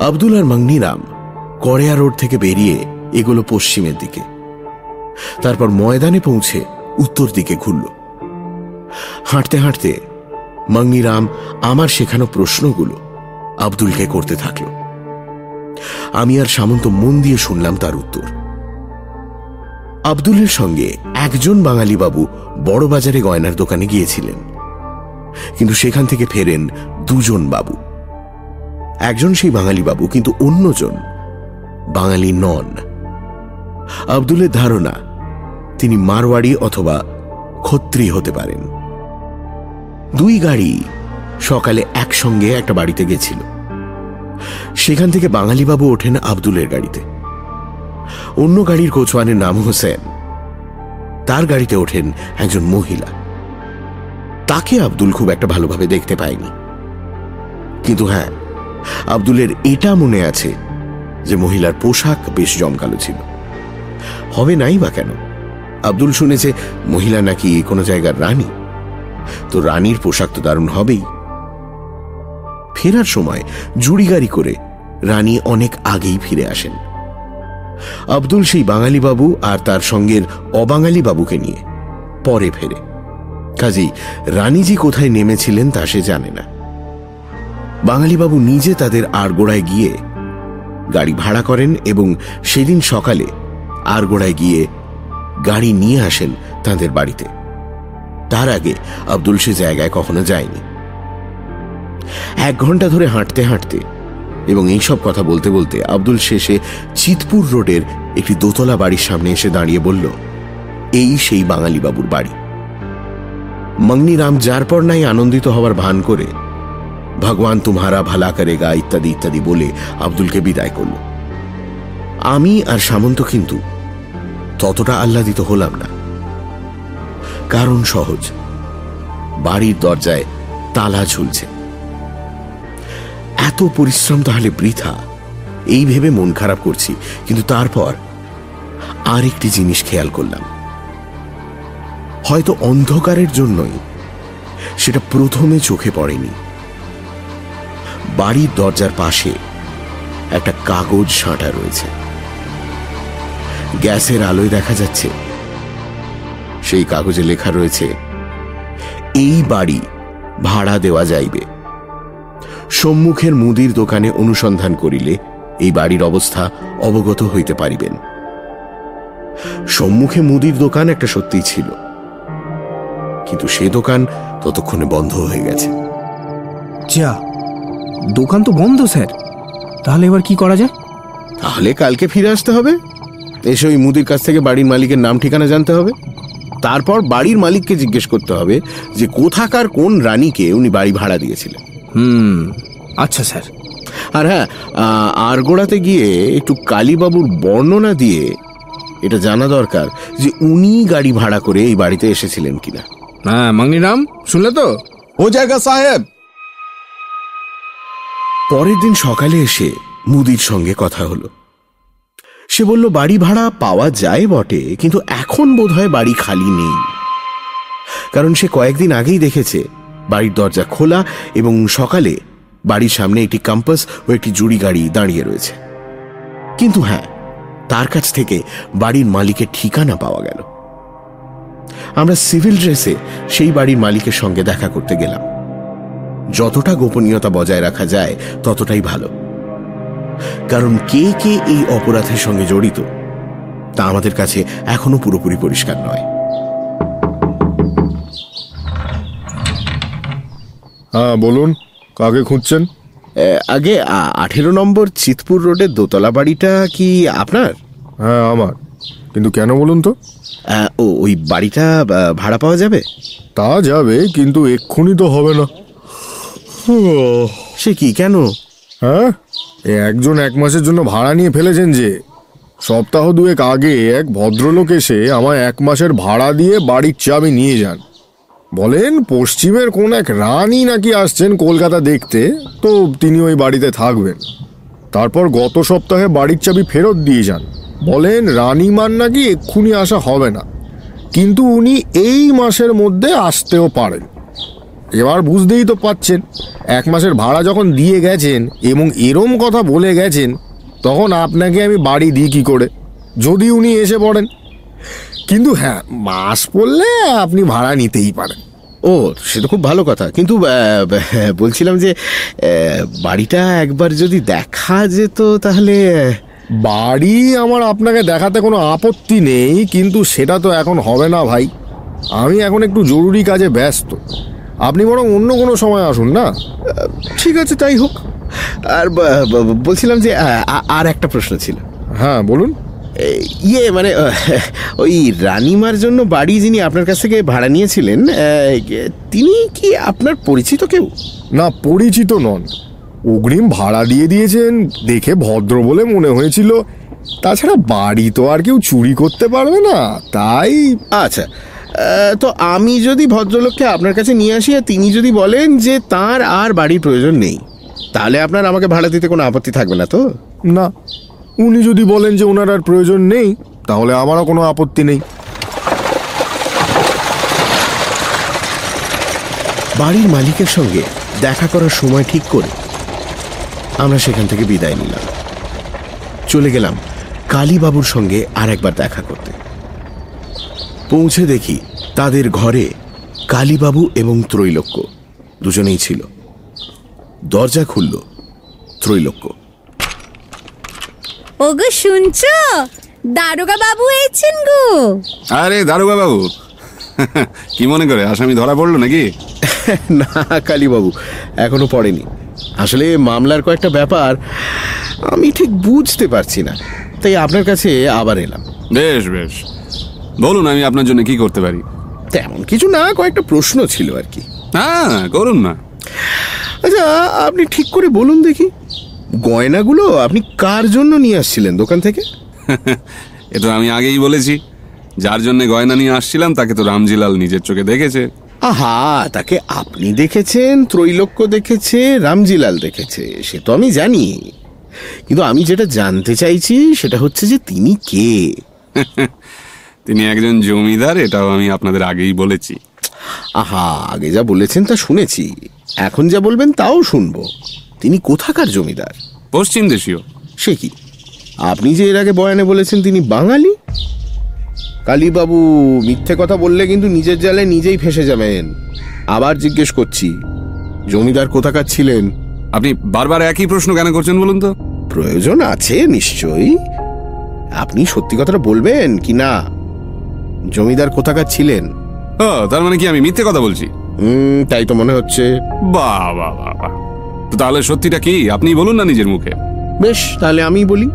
আব্দুল আর মাংনিরাম করেয়া রোড থেকে বেরিয়ে এগুলো পশ্চিমের দিকে তারপর ময়দানে পৌঁছে উত্তর দিকে ঘুরল হাঁটতে হাঁটতে মাংনিরাম আমার শেখানো প্রশ্নগুলো আব্দুলকে করতে থাকল। আমি আর সামন্ত মন দিয়ে শুনলাম তার উত্তর। আব্দুলের সঙ্গে একজন বাঙালি বাবু বড় বাজারে গয়নার দোকানে গিয়েছিলেন। কিন্তু সেখান থেকে ফেরেন দুজন বাবু। একজন সেই বাঙালি বাবু কিন্তু অন্যজন বাঙালি নন। আব্দুলের ধারণা, তিনি মারওয়াড়ি অথবা ক্ষত্রিয় হতে পারেন। দুই গাড়ি সকালে একসঙ্গে একটা বাড়িতে গেছিল। সেখান থেকে বাঙালিবাবু ওঠেন আব্দুলের গাড়িতে। অন্য গাড়ির কোচওয়ানের নাম হোসেন। তার গাড়িতে ওঠেন একজন মহিলা। তাকে আব্দুল খুব একটা ভালোভাবে দেখতে পায়নি। কিন্তু হ্যাঁ আব্দুলের এটা মনে আছে যে মহিলার পোশাক বেশ জমকালো ছিল। হবে নাই বা কেন? আব্দুল শুনেছে মহিলা নাকি কোনো জায়গার রানী। তো রানীর পোশাক তো দারুণ হবেই। ফেরার সময় জুড়ি গাড়ি করে রানী অনেক আগেই ফিরে আসেন। আব্দুল সেই বাঙালি বাবু আর তার সঙ্গের অবাঙালি বাবুকে নিয়ে পরে ফেরে। কাজেই রানীজি কোথায় নেমেছিলেন তা সে জানে না। বাঙালি বাবু নিজে তাদের আড়গোড়ায় গিয়ে গাড়ি ভাড়া করেন এবং সেদিন সকালে আড়গোড়ায় গিয়ে গাড়ি নিয়ে আসেন তাদের বাড়িতে। তার আগে আব্দুল সে জায়গায় কখনো যায়নি। এক ঘণ্টা ধরে হাঁটতে হাঁটতে এবং এইসব কথা বলতে বলতে আব্দুল শেষে চিতপুর রোডের একটি দোতলা বাড়ির সামনে এসে দাঁড়িয়ে বলল, এই সেই বাঙালি বাবুর বাড়ি। মংনিরাম যার পর নাই আনন্দিত হওয়ার ভান করে ভগবান তুমহারা ভালা করেগা ইত্যাদি ইত্যাদি বলে আব্দুলকে বিদায় করল। আমি আর সামন্ত কিন্তু ততটা আহ্লাদিত হলাম না। কারণ সহজ। বাড়ির দরজায় তালা ঝুলছে। এত পরিশ্রম তাহলে বৃথা। এই ভেবে মন খারাপ করছি, কিন্তু তারপর আরেকটি জিনিস খেয়াল করলাম। হয়তো অন্ধকারের জন্যই সেটা প্রথমে চোখে পড়েনি। বাড়ির দরজার পাশে একটা কাগজ সাঁটা রয়েছে। গ্যাসের আলোয় দেখা যাচ্ছে সেই কাগজে লেখা রয়েছে এই বাড়ি ভাড়া দেওয়া যাইবে। সম্মুখের মুদির দোকানে অনুসন্ধান করিলে এই বাড়ির অবস্থা অবগত হইতে পারিবেন। সম্মুখে মুদির দোকান একটা সত্যিই ছিল কিন্তু সে দোকান ততক্ষণে বন্ধ হয়ে গেছে। যা দোকান তো বন্ধ স্যার। তাহলে এবার কি করা যায়? তাহলে কালকে ফিরে আসতে হবে। এসে ওই মুদির কাছ থেকে বাড়ির মালিকের নাম ঠিকানা জানতে হবে। তারপর বাড়ির মালিককে জিজ্ঞেস করতে হবে যে কোথাকার কোন রানীকে উনি বাড়ি ভাড়া দিয়েছিলেন। হুম আচ্ছা স্যার। আর হ্যাঁ আরগোড়াতে গিয়ে একটু কালীবাবুর বর্ণনা দিয়ে এটা জানা দরকার যে উনি গাড়ি ভাড়া করে এই বাড়িতে এসেছিলেন কিনা। হ্যাঁ মাংনিরাম শুনলে তো? ও জায়গা সাহেব। পরের দিন সকালে এসে মুদির সঙ্গে কথা হলো। সে বলল, বাড়ি ভাড়া পাওয়া যায় বটে, কিন্তু এখন বোধহয় বাড়ি খালি নেই। কারণ সে কয়েকদিন আগেই দেখেছে, বাড়ির দরজা খোলা এবং সকালে বাড়ির সামনে একটি কাম্পাস ও একটি জুড়ি গাড়ি দাঁড়িয়ে রয়েছে। কিন্তু হ্যাঁ তার কাছ থেকে বাড়ির মালিকের ঠিকানা পাওয়া গেল। আমরা সিভিল ড্রেসে সেই বাড়ির মালিকের সঙ্গে দেখা করতে গেলাম। যতটা গোপনীয়তা বজায় রাখা যায়, ততটাই ভালো। কারণ কে কে এই অপরাধের সঙ্গে জড়িত তা আমাদের কাছে এখনও পুরোপুরি পরিষ্কার নয়। হ্যাঁ বলুন কাকে খুঁজছেন? আগে আঠেরো নম্বর চিতপুর রোডের দোতলা বাড়িটা কি আপনার? হ্যাঁ আমার। কিন্তু কেন বলুন তো? ও ওই বাড়িটা ভাড়া পাওয়া যাবে? তা যাবে কিন্তু এক্ষুনি তো হবে না। সে কি কেন? হ্যাঁ? একজন এক মাসের জন্য ভাড়া নিয়ে ফেলেছেন যে। সপ্তাহ দুয়েক আগে এক ভদ্রলোক এসে আমায় এক মাসের ভাড়া দিয়ে বাড়ির চাবি নিয়ে যান। বলেন, পশ্চিমের কোন এক রানী নাকি আসছেন কলকাতা দেখতে, তো তিনি ওই বাড়িতে থাকবেন। তারপর গত সপ্তাহে বাড়ির চাবি ফেরত দিয়ে যান। বলেন, রানীমার নাকি এক্ষুনি আসা হবে না। কিন্তু উনি এই মাসের মধ্যে আসতেও পারেন। এবার বুঝতেই তো পাচ্ছেন এক মাসের ভাড়া যখন দিয়ে গেছেন এবং এরম কথা বলে গেছেন তখন আপনাকে আমি বাড়ি দিই কী করে? যদি উনি এসে পড়েন। কিন্তু হ্যাঁ মাস পড়লে আপনি ভাড়া নিতেই পারেন। ও সে তো খুব ভালো কথা। কিন্তু বলছিলাম যে বাড়িটা একবার যদি দেখা যেত তাহলে বাড়ি আমার আপনাকে দেখাতে কোনো আপত্তি নেই কিন্তু সেটা তো এখন হবে না ভাই। আমি এখন একটু জরুরি কাজে ব্যস্ত। আপনি বরং অন্য কোনো সময় আসুন না? ঠিক আছে তাই হোক। আর বলছিলাম যে আর একটা প্রশ্ন ছিল। হ্যাঁ বলুন। ইয়ে মানে ওই রানিমার জন্য বাড়ি যিনি আপনার কাছ থেকে ভাড়া নিয়েছিলেন তিনি কি আপনার পরিচিত কেউ? না পরিচিত নন। অগ্রিম ভাড়া দিয়ে দিয়েছেন দেখে ভদ্র বলে মনে হয়েছিল। তাছাড়া বাড়ি তো আর কেউ চুরি করতে পারবে না তাই আচ্ছা তো আমি যদি ভদ্রলোককে আপনার কাছে নিয়ে আসি আর তিনি যদি বলেন যে তার আর বাড়ির প্রয়োজন নেই তাহলে আপনার আমাকে ভাড়া দিতে কোনো আপত্তি থাকবে না তো? না উনি যদি বলেন যে ওনার আর প্রয়োজন নেই তাহলে আমারও কোনো আপত্তি নেই। বাড়ির মালিকের সঙ্গে দেখা করার সময় ঠিক করে আমরা সেখান থেকে বিদায় নিলাম। চলে গেলাম কালীবাবুর সঙ্গে আর একবার দেখা করতে। পৌঁছে দেখি তাদের ঘরে কালীবাবু এবং ত্রৈলোক্য। দুজনেই ছিল। দরজা খুলল ত্রৈলোক্য। ওগো শুনছো? দারোগা বাবু এসেছেন গো। আরে দারোগা বাবু কি মনে করে আসামি ধরা পড়ল নাকি? না কালীবাবু এখনও পড়েনি। আসলে মামলার কয়েকটা ব্যাপার আমি ঠিক বুঝতে পারছি না তাই আপনার কাছে আবার এলাম। বেশ বেশ। বলুন আমি আপনার জন্য কি করতে পারি? তেমন কিছু না কয়েকটা প্রশ্ন ছিল আর কি। হ্যাঁ করুন না। আচ্ছা আপনি ঠিক করে বলুন দেখি। গয়নাগুলো আপনি কার জন্য নিয়ে আসছিলেন দোকান থেকে? এটা আমি আগেই বলেছি যার জন্য গয়না নিয়ে আসছিলাম তাকে তো রামজিলাল নিজের চোখে দেখেছে। আহা তাকে আপনি দেখেছেন ত্রৈলোক্য দেখেছে রামজিলাল দেখেছে সে তো আমি জানি। কিন্তু আমি যেটা জানতে চাইছি সেটা হচ্ছে যে তিনি কে। তিনি একজন জমিদার এটাও আমি আপনাদের আগেই বলেছি। আহা আগে যা বলেছেন তা শুনেছি। এখন যা বলবেন তাও শুনব। তিনি কোথাকার জমিদার? পশ্চিম দেশীয়। সে কি? আপনি যে এর আগে বয়ানে বলেছেন তিনি বাঙালি? কালীবাবু মিথ্যে কথা বললে কিন্তু নিজের জালে নিজেই ফেসে যাবেন। আবার জিজ্ঞেস করছি জমিদার কোথাকার ছিলেন? আপনি বারবার একই প্রশ্ন কেন করছেন বলুন তো? প্রয়োজন আছে নিশ্চয়ই। আপনি সত্যি কথাটা বলবেন কি না? জমিদার কোথাকার ছিলেন? ও তার মানে কি আমি মিথ্যে কথা বলছি? হুম তাই তো মনে হচ্ছে। বাহ বাহ বাহ বাহ। তো তাহলে সত্যিটা কি? আপনি বলুন না নিজের মুখে। বেশ তাহলে আমিই বলি।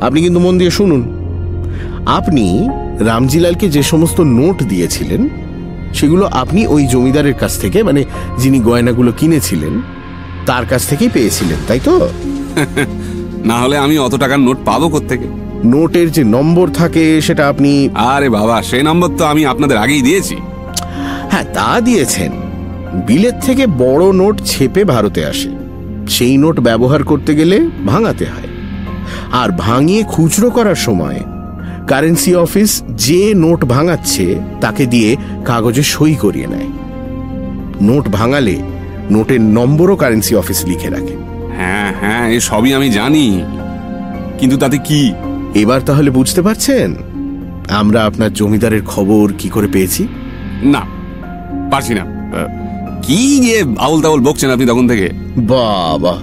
আপনি কিন্তু মন দিয়ে শুনুন। আপনি রামজিলালকে যে সমস্ত নোট দিয়েছিলেন সেগুলো আপনি ওই জমিদারের কাছ থেকে মানে যিনি গয়নাগুলো কিনেছিলেন তার কাছ থেকেই পেয়েছিলেন তাই তো? না হলে আমি অত টাকার নোট পাবো থেকে নোটের যে নম্বর থাকে সেটা আপনি আরে বাবা সেই নম্বর তো আমি আপনাদের আগেই দিয়েছি। হ্যাঁ তা দিয়েছেন। বিলেত থেকে বড় নোট ছেপে ভারতে আসে। সেই নোট ব্যবহার করতে গেলে ভাঙাতে হয়। আর ভাঙিয়ে খুচরো করার সময় কারেন্সি অফিস যে নোট ভাঙাচ্ছে তাকে দিয়ে কাগজে সই করিয়ে নেয়। নোট ভাঙালে নোটের নম্বরও কারেন্সি অফিস লিখে রাখে। হ্যাঁ হ্যাঁ এ সবই আমি জানি। কিন্তু তাতে কি? এবার তাহলে বুঝতে পারছেন? আমরা আপনার জমিদারের খবর কি করে পেয়েছি? না পারছি না। কি যে আউল তাউল বকছেন আপনি তখন থেকে? বাবা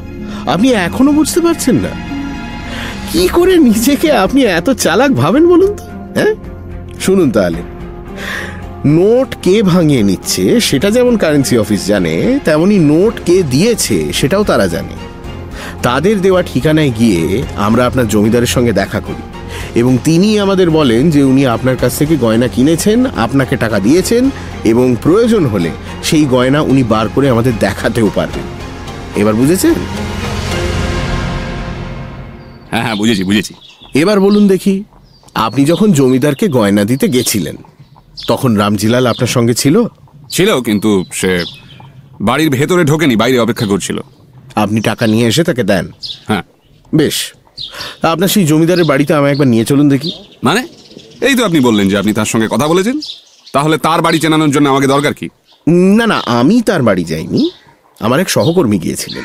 আপনি এখনও বুঝতে পারছেন না। কি করে নিজেকে আপনি এত চালাক ভাবেন বলুন তো হ্যাঁ? শুনুন তাহলে। নোট কে ভাঙিয়ে নিচ্ছে সেটা যেমন কারেন্সি অফিস জানে তেমনি নোট কে দিয়েছে সেটাও তারা জানে। তাদের দেওয়া ঠিকানায় গিয়ে আমরা আপনার জমিদারের সঙ্গে দেখা করি। এবং তিনি আমাদের বলেন যে উনি আপনার কাছ থেকে গয়না কিনেছেন আপনাকে টাকা দিয়েছেন এবং প্রয়োজন হলে সেই গয়না উনি বার করে আমাদের দেখাতেও পারবেন। এবার বুঝেছেন? হ্যাঁ হ্যাঁ বুঝেছি বুঝেছি। এবার বলুন দেখি আপনি যখন জমিদারকে গয়না দিতে গেছিলেন তখন রামজিলাল আপনার সঙ্গে ছিল? ছিল কিন্তু সে বাড়ির ভেতরে ঢোকেনি বাইরে অপেক্ষা করছিল। আপনি টাকা নিয়ে এসে তাকে দেন। হ্যাঁ। বেশ। আপনার সেই জমিদারের বাড়িতে আমায় একবার নিয়ে চলুন দেখি। মানে? এই তো আপনি বললেন যে আপনি তার সঙ্গে কথা বলেছেন। তাহলে তার বাড়ি চেনানোর জন্য আমাকে দরকার কি? না না আমি তার বাড়ি যাইনি। আমার এক সহকর্মী গিয়েছিলেন।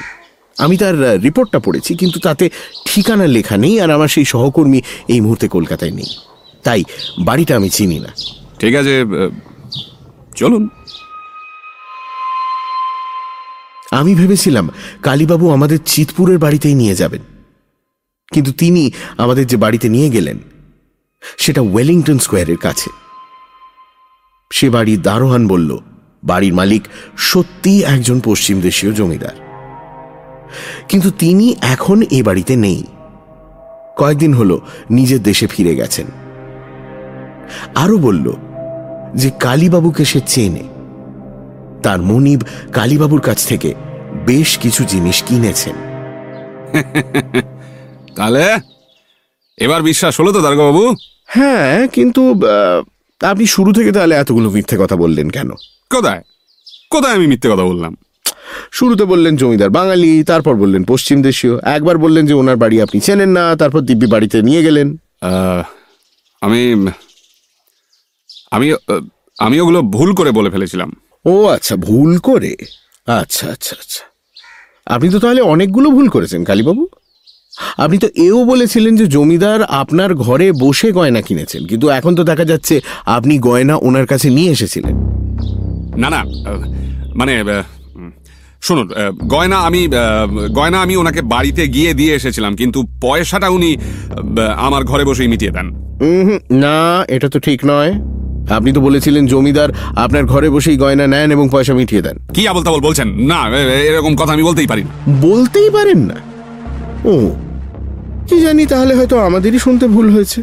আমি তার রিপোর্টটা পড়েছি কিন্তু তাতে ঠিকানা লেখা নেই আর আমার সেই সহকর্মী এই মুহূর্তে কলকাতায় নেই। তাই বাড়িটা আমি চিনি না। ঠিক আছে চলুন। আমি ভেবেছিলাম কালীবাবু আমাদের চিতপুরের বাড়িতেই নিয়ে যাবেন। কিন্তু তিনি আমাদের যে বাড়িতে নিয়ে গেলেন, সেটা ওয়েলিংটন স্কোয়ারের কাছে। সে বাড়ির দারোহান বলল, বাড়ির মালিক সত্যিই একজন পশ্চিম দেশীয় জমিদার। কিন্তু তিনি এখন এ বাড়িতে নেই। কয়েকদিন হলো নিজের দেশে ফিরে গেছেন। আরও বলল যে কালীবাবুকে সে চেনে। তার মনিব কালীবাবুর কাছ থেকে বেশ কিছু জিনিস কিনেছেন। তাহলে এবার বিশ্বাস হলো তো দারোগাবু হ্যাঁ কিন্তু আপনি শুরু থেকে তাহলে এতগুলো মিথ্যে কথা বললেন কেন? কোথায়? কোথায় আমি মিথ্যে কথা বললাম? শুরুতে বললেন জমিদার বাঙালি তারপর বললেন পশ্চিম দেশীয় একবার বললেন যে ওনার বাড়ি আপনি চেনেন না তারপর দিব্যি বাড়িতে নিয়ে গেলেন। আমি আমি আমি ওগুলো ভুল করে বলে ফেলেছিলাম। ও আচ্ছা ভুল করে। আচ্ছা আচ্ছা আচ্ছা। আপনি তো তাহলে অনেকগুলো ভুল করেছেন কালীবাবু। আপনি তো এও বলেছিলেন যে জমিদার আপনার ঘরে বসে গয়না কিনেছেন কিন্তু এখন তো দেখা যাচ্ছে আপনি গয়না ওনার কাছে নিয়ে এসেছিলেন। না না মানে শুনুন গয়না আমি গয়না আমি ওনাকে বাড়িতে গিয়ে দিয়ে এসেছিলাম কিন্তু পয়সাটা উনি আমার ঘরে বসেই মিটিয়ে দেন। না এটা তো ঠিক নয়। আপনি তো বলেছিলেন জমিদার আপনার ঘরে বসেই গয়না নেন এবং পয়সা মিটিয়ে দেন। কি আবল তাবল বলছেন? না এরকম কথা আমি বলতেই পারি না বলতেই পারেন না? ও কি জানি তাহলে হয়তো আমাদেরই শুনতে ভুল হয়েছে।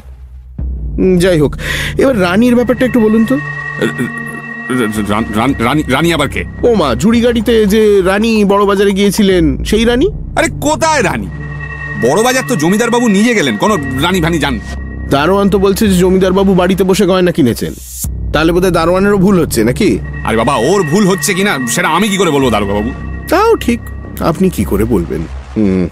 যাই হোক এবার রানীর ব্যাপারটা একটু বলুন তো। রান- আবার কে? ও মা জুড়ি গাড়িতে যে রানী বড় বাজারে গিয়েছিলেন সেই রানী? আরে কোথায় রানী? বড় বাজার তো জমিদার বাবু নিয়ে গেলেন কোন রানী ভানি যান। দারোয়ান তো বলছে যে জমিদার বাবু বাড়িতে বসে গয়না কিনেছেন। তাহলে বোধহয় দারোয়ানেরও ভুল হচ্ছে নাকি? আরে বাবা ওর ভুল হচ্ছে কিনা সেটা আমি কি করে বলব দারোগা বাবু তাও ঠিক আপনি কি করে বলবেন? হুম।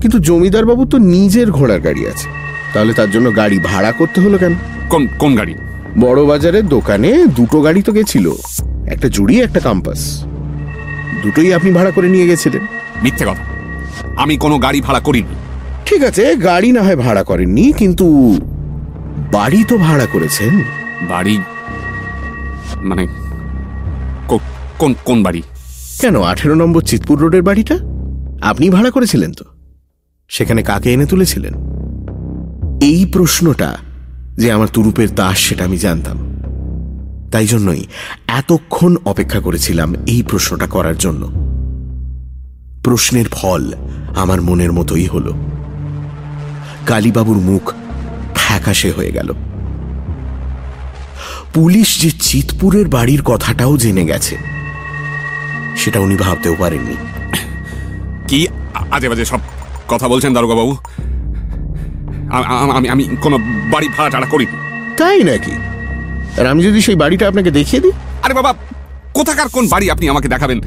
কিন্তু জমিদার বাবু তো নিজের ঘোড়ার গাড়ি আছে। তাহলে তার জন্য গাড়ি ভাড়া করতে হলো কেন? কোন কোন গাড়ি? বড় বাজারের দোকানে দুটো গাড়ি তো গেছিল একটা জুড়ি একটা কাম্পাস। দুটোই আপনি ভাড়া করে নিয়ে গেছিলেন। মিথ্যে কথা। আমি কোনো গাড়ি ভাড়া করিনি। ঠিক আছে গাড়ি না হয় ভাড়া করেননি কিন্তু বাড়ি তো ভাড়া করেছেন। বাড়ি? মানে কোন কোন বাড়ি? কেন আঠেরো নম্বর চিতপুর রোডের বাড়িটা? আপনি ভাড়া করেছিলেন তো? সেখানে কাকে এনে তুলেছিলেন? এই প্রশ্নটা যে আমার তুরুপের দাস সেটা আমি জানতাম। তাই জন্যই এতক্ষণ অপেক্ষা করেছিলাম এই প্রশ্নটা করার জন্য। প্রশ্নের ফল আমার মনের মতোই হলো। কালীবাবুর মুখ ফ্যাকাশে হয়ে গেল। পুলিশ যে চিতপুরের বাড়ির কথাটাও জেনে গেছে সেটা উনি ভাবতেও পারেননি। কি? আজে বাজে সব কথা বলছেন দারোগা বাবু আ- আ- আমি আমি কোনো বাড়ি ভাড়া টাড়া করিনি। তাই নাকি? আর আমি যদি সেই বাড়িটা আপনাকে দেখিয়ে দিই? আরে বাবা কোথাকার কোন বাড়ি আপনি আমাকে দেখাবেন?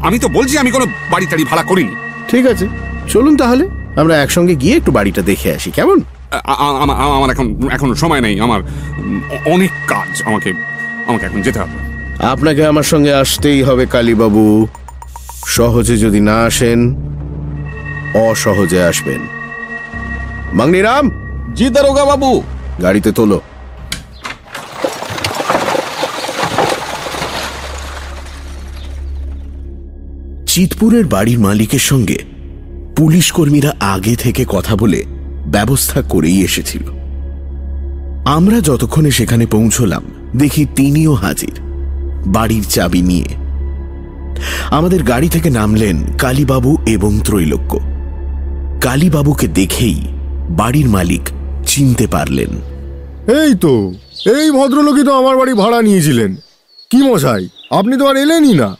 আমি তো বলছি আমি কোনো বাড়ি টাড়ি ভাড়া করিনি। ঠিক আছে চলুন তাহলে। আমরা একসঙ্গে গিয়ে একটু বাড়িটা দেখে আসি কেমন? আমার এখন এখন সময় নেই আমার অনেক কাজ আমাকে আমাকে এখন যেতে হবে। আপনাকে আমার সঙ্গে আসতেই হবে কালীবাবু। সহজে যদি না আসেন অসহজে আসবেন। মাংনিরাম জি দারোগা বাবু। গাড়িতে তোলো। চিতপুরের বাড়ির মালিকের সঙ্গে পুলিশ কর্মীরা আগে থেকে কথা বলে ব্যবস্থা করেই এসেছিল। আমরা যতক্ষণে সেখানে পৌঁছলাম, দেখি তিনিও হাজির। বাড়ির চাবি নিয়ে। আমাদের গাড়ি থেকে নামলেন কালীবাবু এবং ত্রৈলোক্য। কালীবাবুকে দেখেই বাড়ির মালিক চিনতে পারলেন। এই তো, এই ভদ্রলোকই তো আমার বাড়ি ভাড়া নিয়েছিলেন। কি মশাই, আপনি তো আর এলেনই না।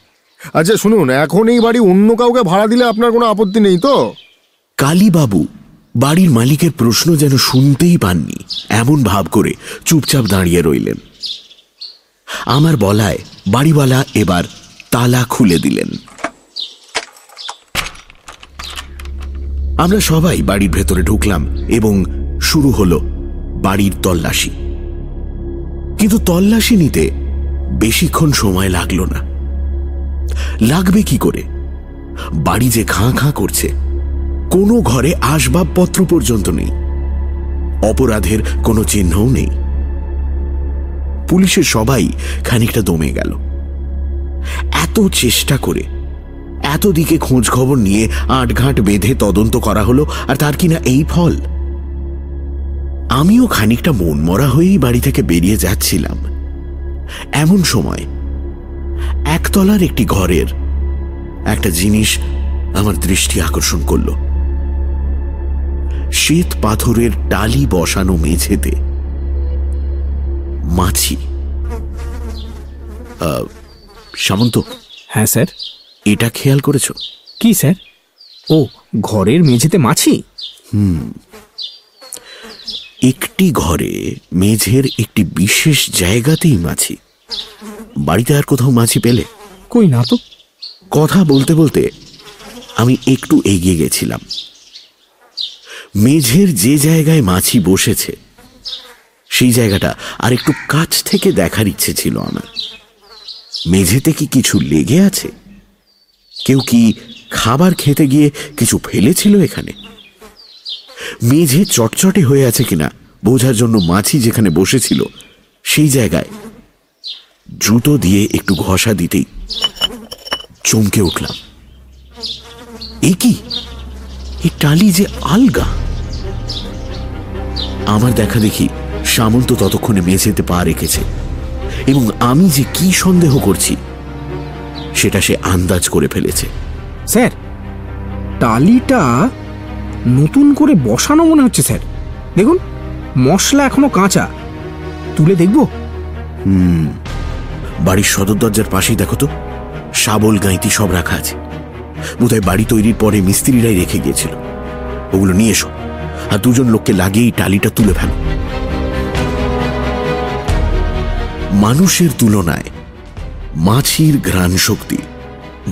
আচ্ছা শুনুন, এখন এই বাড়ি অন্য কাউকে ভাড়া দিলে আপনার কোনো আপত্তি নেই তো? কালীবাবু, বাড়ির মালিকের প্রশ্ন যেন শুনতেই পাননি, এমন ভাব করে চুপচাপ দাঁড়িয়ে রইলেন। আমার বলায় বাড়িওয়ালা এবার তালা খুলে দিলেন। আমরা সবাই বাড়ির ভেতরে ঢুকলাম এবং শুরু হলো বাড়ির তল্লাশি। কিন্তু তল্লাশি নিতে বেশিক্ষণ সময় লাগল না। লাগবে কি করে? বাড়ি যে খাঁ খাঁ করছে, কোনো ঘরে আসবাবপত্র পর্যন্ত নেই। অপরাধের কোনো চিহ্নও নেই। পুলিশের সবাই খানিকটা দমে গেল। এত চেষ্টা করে, এত দিকে খোঁজ খবর নিয়ে আটঘাট বেঁধে তদন্ত করা হলো, আর তার কিনা এই ফল? আমিও খানিকটা মন মরা হয়েই বাড়ি থেকে বেরিয়ে যাচ্ছিলাম। এমন সময় একতলার একটি ঘরের একটা জিনিস আমার দৃষ্টি আকর্ষণ করল। শ্বেত পাথরের টালি বসানো মেঝেতে মাছি। সামন্ত। হ্যাঁ স্যার। এটা খেয়াল করেছ? কি স্যার? ও ঘরের মেঝেতে মাছি? হুম। একটি ঘরে মেঝের একটি বিশেষ জায়গাতেই মাছি। বাড়িতে আর কোথাও মাছি পেলে? কই না তো। কথা বলতে বলতে আমি একটু এগিয়ে গেছিলাম। মেঝের যে জায়গায় মাছি বসেছে সেই জায়গাটা আর একটু কাছ থেকে দেখার ইচ্ছে ছিল আমার। মেঝেতে কি কিছু লেগে আছে? কেউ কি খাবার খেতে গিয়ে কিছু ফেলেছিল এখানে? মেঝে চটচটে হয়ে আছে কিনা বোঝার জন্য মাছি যেখানে বসেছিল সেই জায়গায় জুতো দিয়ে একটু ঘষা দিতেই চমকে উঠলাম। এ কি? এই টালি যে আলগা। আমার দেখা দেখি সামন্ত ততক্ষণে মেঝেতে পা রেখেছে এবং আমি যে কি সন্দেহ করছি সেটা সে আন্দাজ করে ফেলেছে। স্যার টালিটা নতুন করে বসানো মনে হচ্ছে স্যার। দেখুন মশলা এখনও কাঁচা। তুলে দেখব? বাড়ির সদর দরজার পাশেই দেখো তো, শাবল গাঁইতি সব রাখা আছে। বোধহয় বাড়ি তৈরির পরে মিস্ত্রিরাই রেখে গিয়েছিল। ওগুলো নিয়ে এসো, আর দুজন লোককে লাগিয়েই টালিটা তুলে ফেলো। মানুষের তুলনায় মাছির ঘ্রাণ শক্তি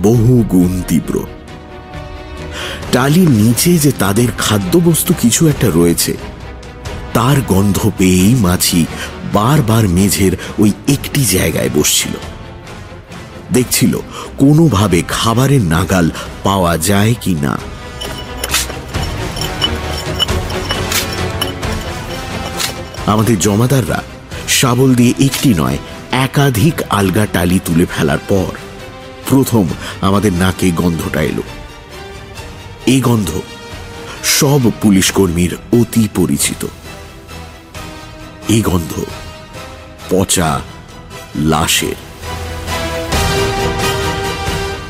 বহু গুণ তীব্র। টালির নিচে যে তাদের খাদ্যবস্তু কিছু একটা রয়েছে, তার গন্ধ পেয়েই মাছি বারবার মেঝের ওই একটি জায়গায় বসছিল। দেখছিল কোনোভাবে খাবারের নাগাল পাওয়া যায় কি না। আমাদের জমাদাররা শাবল দিয়ে একটি নয়, একাধিক আলগা টালি তুলে ফেলার পর প্রথম আমাদের নাকে গন্ধটা এলো। এই গন্ধ সব পুলিশ কর্মীর অতি পরিচিত। এই গন্ধ পচা লাশের।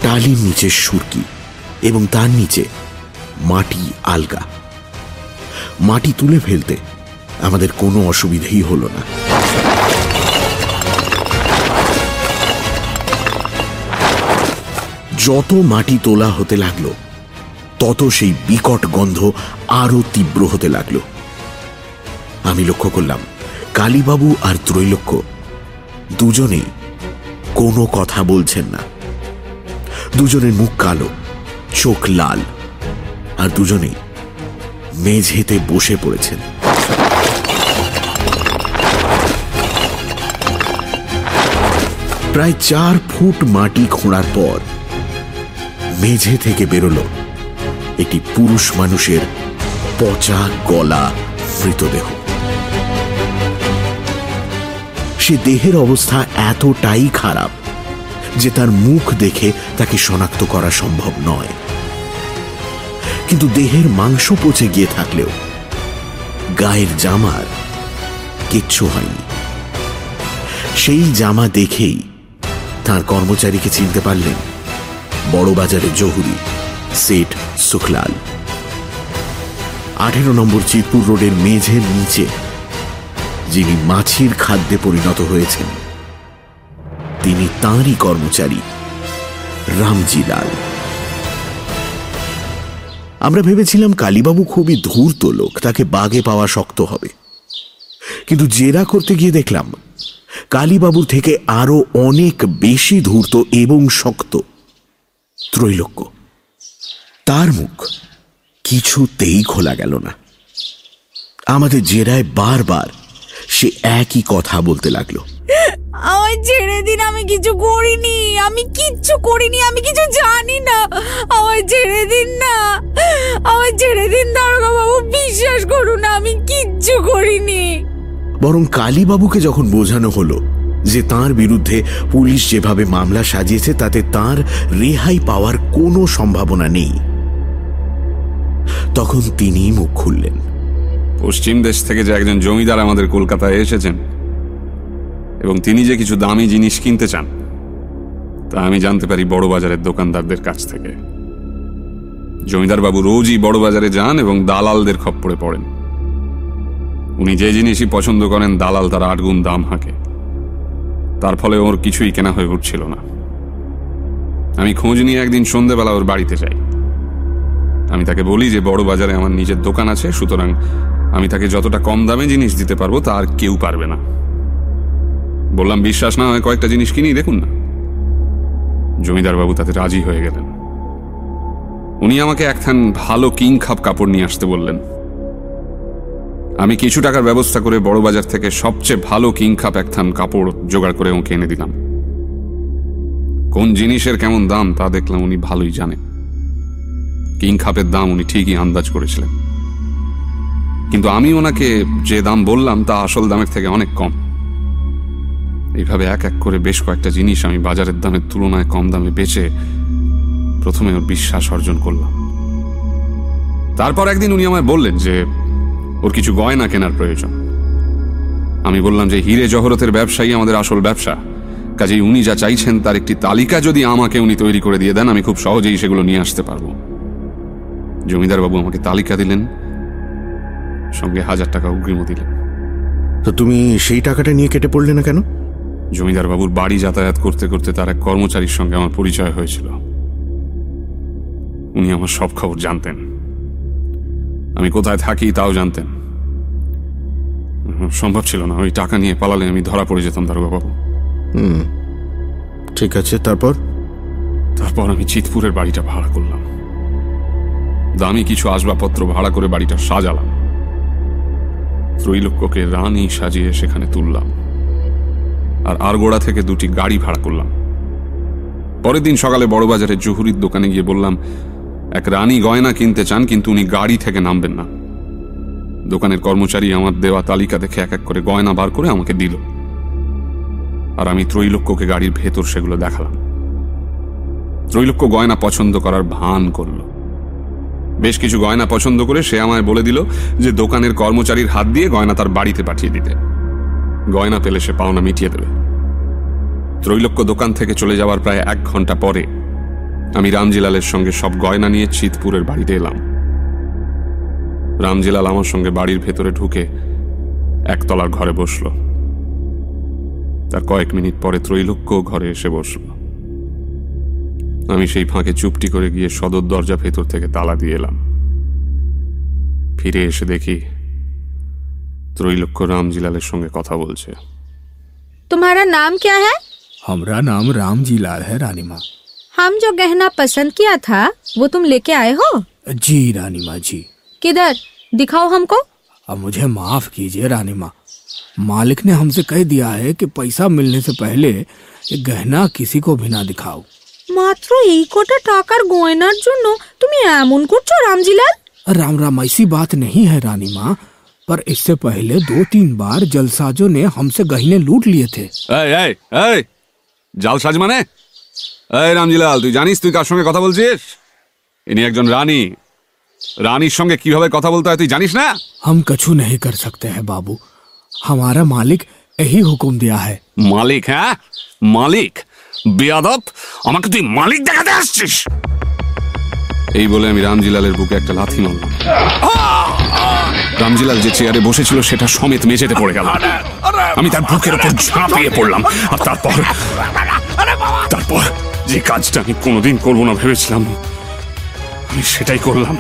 টালির নিচে সুরকি এবং তার নিচে মাটি আলগা। মাটি তুলে ফেলতে আমাদের কোনো অসুবিধেই হলো না। যত মাটি তোলা হতে লাগল, তত সেই বিকট গন্ধ আরও তীব্র হতে লাগল। আমি লক্ষ্য করলাম কালীবাবু আর ত্রৈলোক্য দুজনেই কোনো কথা বলছেন না। দুজনের মুখ কালো, চোখ লাল, আর দুজনেই মেঝেতে বসে পড়েছেন। প্রায় চার ফুট মাটি খোঁড়ার পর মেঝে থেকে বেরোলো একটি পুরুষ মানুষের পচা গলা মৃতদেহ। সে দেহের অবস্থা এতটাই খারাপ যে তার মুখ দেখে তাকে শনাক্ত করা সম্ভব নয়। কিন্তু দেহের মাংস পচে গিয়ে থাকলেও গায়ের জামার কিচ্ছু হয়নি। সেই জামা দেখেই তার কর্মচারীকে চিনতে পারলেন বড়বাজারের জহুরি সেট সুখলাল। আঠেরো নম্বর চিতপুর রোডের মেঝের নিচে যিনি মাছির খাদ্যে পরিণত হয়েছেন, তিনি তাঁরই কর্মচারী, রামজি লাল। আমরা ভেবেছিলাম কালীবাবু খুবই ধূর্ত লোক, তাকে বাগে পাওয়া শক্ত হবে। কিন্তু জেরা করতে গিয়ে দেখলাম, কালীবাবুর থেকে আরও অনেক বেশি ধূর্ত এবং শক্ত ত্রৈলোক্য। তার মুখ কিছুতেই খোলা গেল না। আমাদের জেরায় বারবার সে একই কথা বলতে লাগল। আমায় ছেড়ে দিন আমি কিছু করিনি আমি কিচ্ছু করিনি আমি কিছু জানি না। আমায় ছেড়ে দিন না আমায় ছেড়ে দিন দারোগা বাবু বিশ্বাস করুন আমি কিচ্ছু করিনি। বরং কালীবাবুকে যখন বোঝানো হলো যে তার বিরুদ্ধে পুলিশ যেভাবে মামলা সাজিয়েছে তাতে তার রেহাই পাওয়ার কোনো সম্ভাবনা নেই তখন তিনি মুখ খুললেন। পশ্চিম দেশ থেকে যে একজন জমিদার আমাদের কলকাতায় এসেছেন, এবং তিনি যে কিছু দামি জিনিস কিনতে চান, তা আমি জানতে পারি বড় বাজারের দোকানদারদের কাছ থেকে। জমিদার বাবু রোজই বড় বাজারে যান এবং দালালদের খপ্পরে পড়েন। উনি যে জিনিসই পছন্দ করেন, দালাল তার আটগুণ দাম হাঁকে। তার ফলে ওর কিছুই কেনা হয়ে উঠছিল না। আমি খোঁজ নিয়ে একদিন সন্ধেবেলা ওর বাড়িতে যাই। আমি তাকে বলি যে বড় বাজারে আমার নিজের দোকান আছে, সুতরাং আমি তাকে যতটা কম দামে জিনিস দিতে পারব, তা আর কেউ পারবে না। বললাম, বিশ্বাস না হয় কয়েকটা জিনিস কিনি, দেখুন না। জমিদার বাবু তাতে রাজি হয়ে গেলেন। উনি আমাকে একখান ভালো কিং খাপ কাপড় নিয়ে আসতে বললেন। আমি কিছু টাকার ব্যবস্থা করে বড় বাজার থেকে সবচেয়ে ভালো কিং খাপ একখান কাপড় জোগাড় করে ওকে এনে দিলাম। কোন জিনিসের কেমন দাম তা দেখলাম উনি ভালোই জানেন। কিং খাপের দাম উনি ঠিকই আন্দাজ করেছিলেন। কিন্তু আমি ওনাকে যে দাম বললাম তা আসল দামের থেকে অনেক কম। এইভাবে এক এক করে বেশ কয়েকটা জিনিস আমি বাজারের দামের তুলনায় কম দামে বেচে প্রথমে ওর বিশ্বাস অর্জন করলাম। তারপর একদিন উনি আমায় বললেন যে, ওর কিছু গয়না কেনার প্রয়োজন। আমি বললাম যে, হিরে জহরতের ব্যবসায়ী আমাদের আসল ব্যবসা। কাজেই উনি যা চাইছেন তার একটি তালিকা যদি আমাকে উনি তৈরি করে দিয়ে দেন, আমি খুব সহজেই সেগুলো নিয়ে আসতে পারব। জমিদার বাবু আমাকে তালিকা দিলেন। সঙ্গে হাজার টাকা অগ্রিমও দিলেন তো তুমি সেই টাকাটা নিয়ে কেটে পড়লে না কেন? জমিদার বাবুর বাড়ি যাতায়াত করতে করতে তার এক কর্মচারীর সঙ্গে আমার পরিচয় হয়েছিল। উনি আমার সব খবর জানতেন। আমি কোথায় থাকি তাও জানতেন। সম্ভব ছিল না ওই টাকা নিয়ে পালালে আমি ধরা পড়ে যেতাম দারোগা বাবু ঠিক আছে তারপর? তারপর আমি চিতপুরের বাড়িটা ভাড়া করলাম। দামি কিছু আসবাবপত্র ভাড়া করে বাড়িটা সাজালাম। ত্রৈলোক্যকে রানী সাজিয়ে সেখানে তুললাম। আর আরগোড়া থেকে দুটি গাড়ি ভাড়া করলাম। পরের দিন সকালে বড়বাজারের জহুরির দোকানে গিয়ে বললাম, এক রানী গয়না কিনতে চান, কিন্তু উনি গাড়ি থেকে নামবেন না। দোকানের কর্মচারী আমার দেওয়া তালিকা দেখে এক এক করে গয়না বার করে আমাকে দিল। আর আমি ত্রৈলোক্যকে গাড়ির ভেতর সেগুলো দেখালাম। ত্রৈলোক্য গয়না পছন্দ করার ভান করল। বেশ কিছু গয়না পছন্দ করে সে আমায় বলে দিল যে দোকানের কর্মচারীর হাত দিয়ে গয়না তার বাড়িতে পাঠিয়ে দিতে। গয়না পেলে সে পাওনা মিটিয়ে দেবে। ত্রৈলোক্য দোকান থেকে চলে যাওয়ার প্রায় এক ঘণ্টা পরে আমি রামজিলালের সঙ্গে সব গয়না নিয়ে চিতপুরের বাড়িতে এলাম। রামজিলাল আমার সঙ্গে বাড়ির ভেতরে ঢুকে একতলার ঘরে বসল। তার কয়েক মিনিট পরে ত্রৈলোক্য ঘরে এসে বসল। আমি সেই ফাঁকে চুপটি করে গিয়ে সদর দরজা ভেতর থেকে তালা দিয়ে এলাম ফিরে এসে দেখি ত্রৈলোক্য রামজিলালের সঙ্গে কথা বলছে तुम्हारा नाम क्या है हमारा नाम राम जी लाल है रानी माँ हम जो गहना पसंद किया था वो तुम लेके आए हो जी रानी माँ जी किधर दिखाओ हमको अब मुझे माफ कीजिए रानी माँ मालिक ने हमसे कह दिया है कि पैसा मिलने से पहले ये गहना किसी को भी ना दिखाओ মাত্র এই কটা টাকার গয়নার জন্য তুমি এমন করছো রামজিলাল राम राम ऐसी बात नहीं है रानी माँ पर इससे पहले दो तीन बार जलसाजों ने हमसे गहने लूट लिए थे এই এই এই জালসাজ মানে এই রামজিলাল তুই জানিস তুই কার সঙ্গে কথা বলছিস ইনি একজন রানী রানীর সঙ্গে কিভাবে কথা বলতে হয় তুই জানিস না हम कछु नहीं कर सकते हैं बाबू हमारा मालिक यही हुक्म दिया है মালিক হ্যাঁ মালিক বেয়াদব, আমাকে তুই মালিক দেখাতে আসছিস। এই বলে আমি রামজিলালের বুকে একটা লাথি মারলাম। রামজিলাল যে চেয়ারে বসেছিল, সেটা সমেত মেঝেতে পড়ে গেল। আমি তার বুকের ওপর ঝাঁপিয়ে পড়লাম। আর তারপর তারপর যে কাজটা আমি কোনোদিন করব না ভেবেছিলাম, আমি সেটাই করলাম।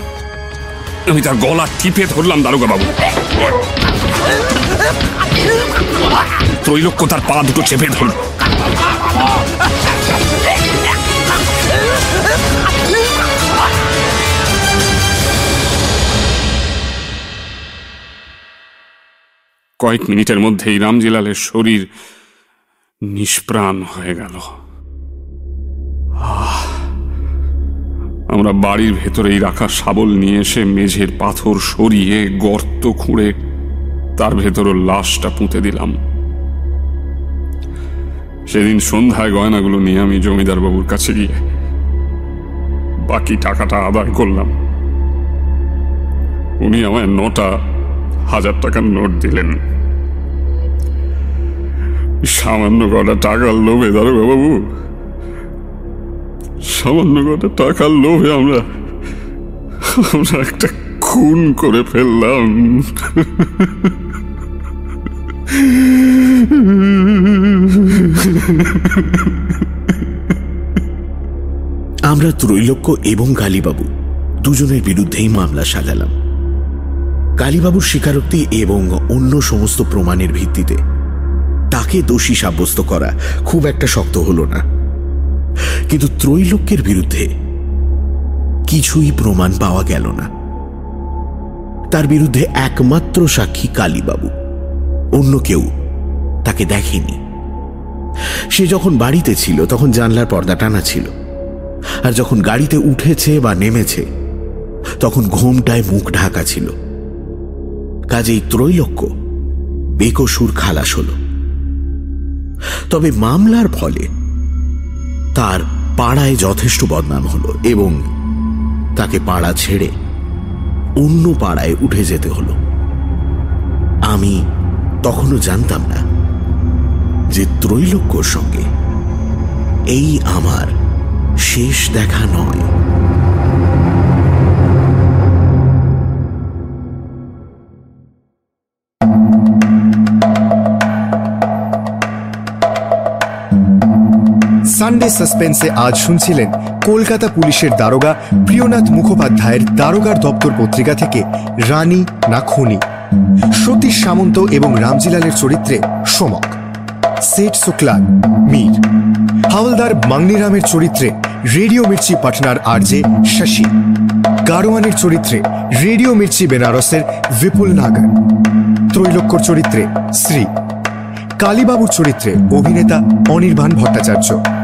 আমি তার গলা টিপে ধরলাম দারোগা বাবু ত্রৈলোক্য তার পা দুটো চেপে ধরল। কয়েক মিনিটের মধ্যেই রামজিলালের শরীর নিষ্প্রাণ হয়ে গেল! আমরা বাড়ির ভেতরেই রাখা শাবল নিয়ে এসে মেঝের পাথর সরিয়ে গর্ত খুঁড়ে তার ভেতর লাশটা পুঁতে দিলাম। সেদিন সন্ধ্যায় গয়নাগুলো নিয়ে আমি জমিদার বাবুর কাছে গিয়ে বাকি টাকাটা আদায় করলাম। উনি আমায় নটা হাজার টাকার নোট দিলেন। সামান্য কটা টাকার লোভে দারোগা বাবু। সামান্য কটা টাকার লোভে আমরা আমরা একটা খুন করে ফেললাম। আমরা ত্রৈলোক্য এবং কালীবাবু দুজনের বিরুদ্ধেই মামলা সাজালাম। কালীবাবুর স্বীকারোক্তি এবং অন্য সমস্ত প্রমাণের ভিত্তিতে। তাকে দোষী সাব্যস্ত করা খুব একটা শক্ত হল না। কিন্তু ত্রৈলোক্যের বিরুদ্ধে কিছুই প্রমাণ পাওয়া গেল না। তার বিরুদ্ধে একমাত্র সাক্ষী কালীবাবু। অন্য কেউ তাকে দেখেনি। সে যখন বাড়িতে ছিল, তখন জানলার পর্দা টানা ছিল। আর যখন গাড়িতে উঠেছে বা নেমেছে, তখন ঘোমটায় মুখ ঢাকা ছিল। কাজেই ত্রৈলোক্য। বেকসুর খালাস হল। তবে মামলার ফলে তার পাড়ায় যথেষ্ট বদনাম হলো এবং তাকে পাড়া ছেড়ে অন্য পাড়ায় উঠে যেতে হলো। আমি তখনও জানতাম না যে ত্রৈলোক্যর সঙ্গে এই আমার শেষ দেখা নয়। সানডে সাসপেন্সে আজ শুনছিলেন কলকাতা পুলিশের দারোগা প্রিয়নাথ মুখোপাধ্যায়ের দারোগার দপ্তর পত্রিকা থেকে রানী না খুনি। সতীশ সামন্ত এবং রামজিলালের চরিত্রে সমক। সেট শুক্লান মীর। হাওলদার মাংনিরামের চরিত্রে রেডিও মির্চি পাটনার আরজে শশী। গারোয়ানের চরিত্রে রেডিও মির্চি বেনারসের বিপুল নাগার। ত্রৈলোক্যর চরিত্রে শ্রী। কালীবাবুর চরিত্রে অভিনেতা অনির্বাণ ভট্টাচার্য।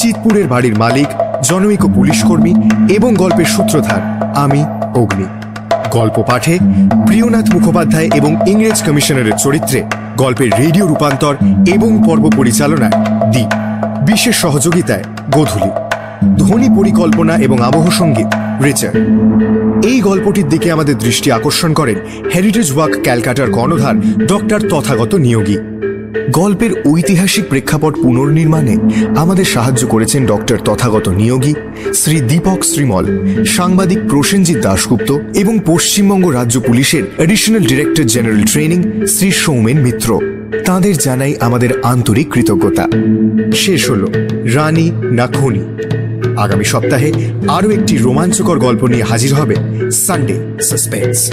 চিতপুরের বাড়ির মালিক, জনৈক পুলিশকর্মী এবং গল্পের সূত্রধার, আমি, অগ্নি। গল্প পাঠে প্রিয়নাথ মুখোপাধ্যায় এবং ইংরেজ কমিশনারের চরিত্রে গল্পের রেডিও রূপান্তর এবং পর্ব পরিচালনায় দ্বীপ বিশেষ সহযোগিতায় গোধূলি। ধ্বনি পরিকল্পনা এবং আবহ সংগীত, রিচার্ড। এই গল্পটির দিকে আমাদের দৃষ্টি আকর্ষণ করেন হেরিটেজ ওয়াক ক্যালকাটার কর্ণধার ডক্টর তথাগত নিয়োগী। গল্পের ঐতিহাসিক প্রেক্ষাপট পুনর্নির্মাণে আমাদের সাহায্য করেছেন ডক্টর তথাগত নিয়োগী, শ্রী দীপক শ্রীমল, সাংবাদিক প্রসেনজিৎ দাশগুপ্ত এবং পশ্চিমবঙ্গ রাজ্য পুলিশের additional director general training Shri Soumen Mitra. তাঁদের জানাই আমাদের আন্তরিক কৃতজ্ঞতা। শেষ হল রানী না খনি। আগামী সপ্তাহে আরও একটি রোমাঞ্চকর গল্প নিয়ে হাজির হবে সানডে সাসপেন্স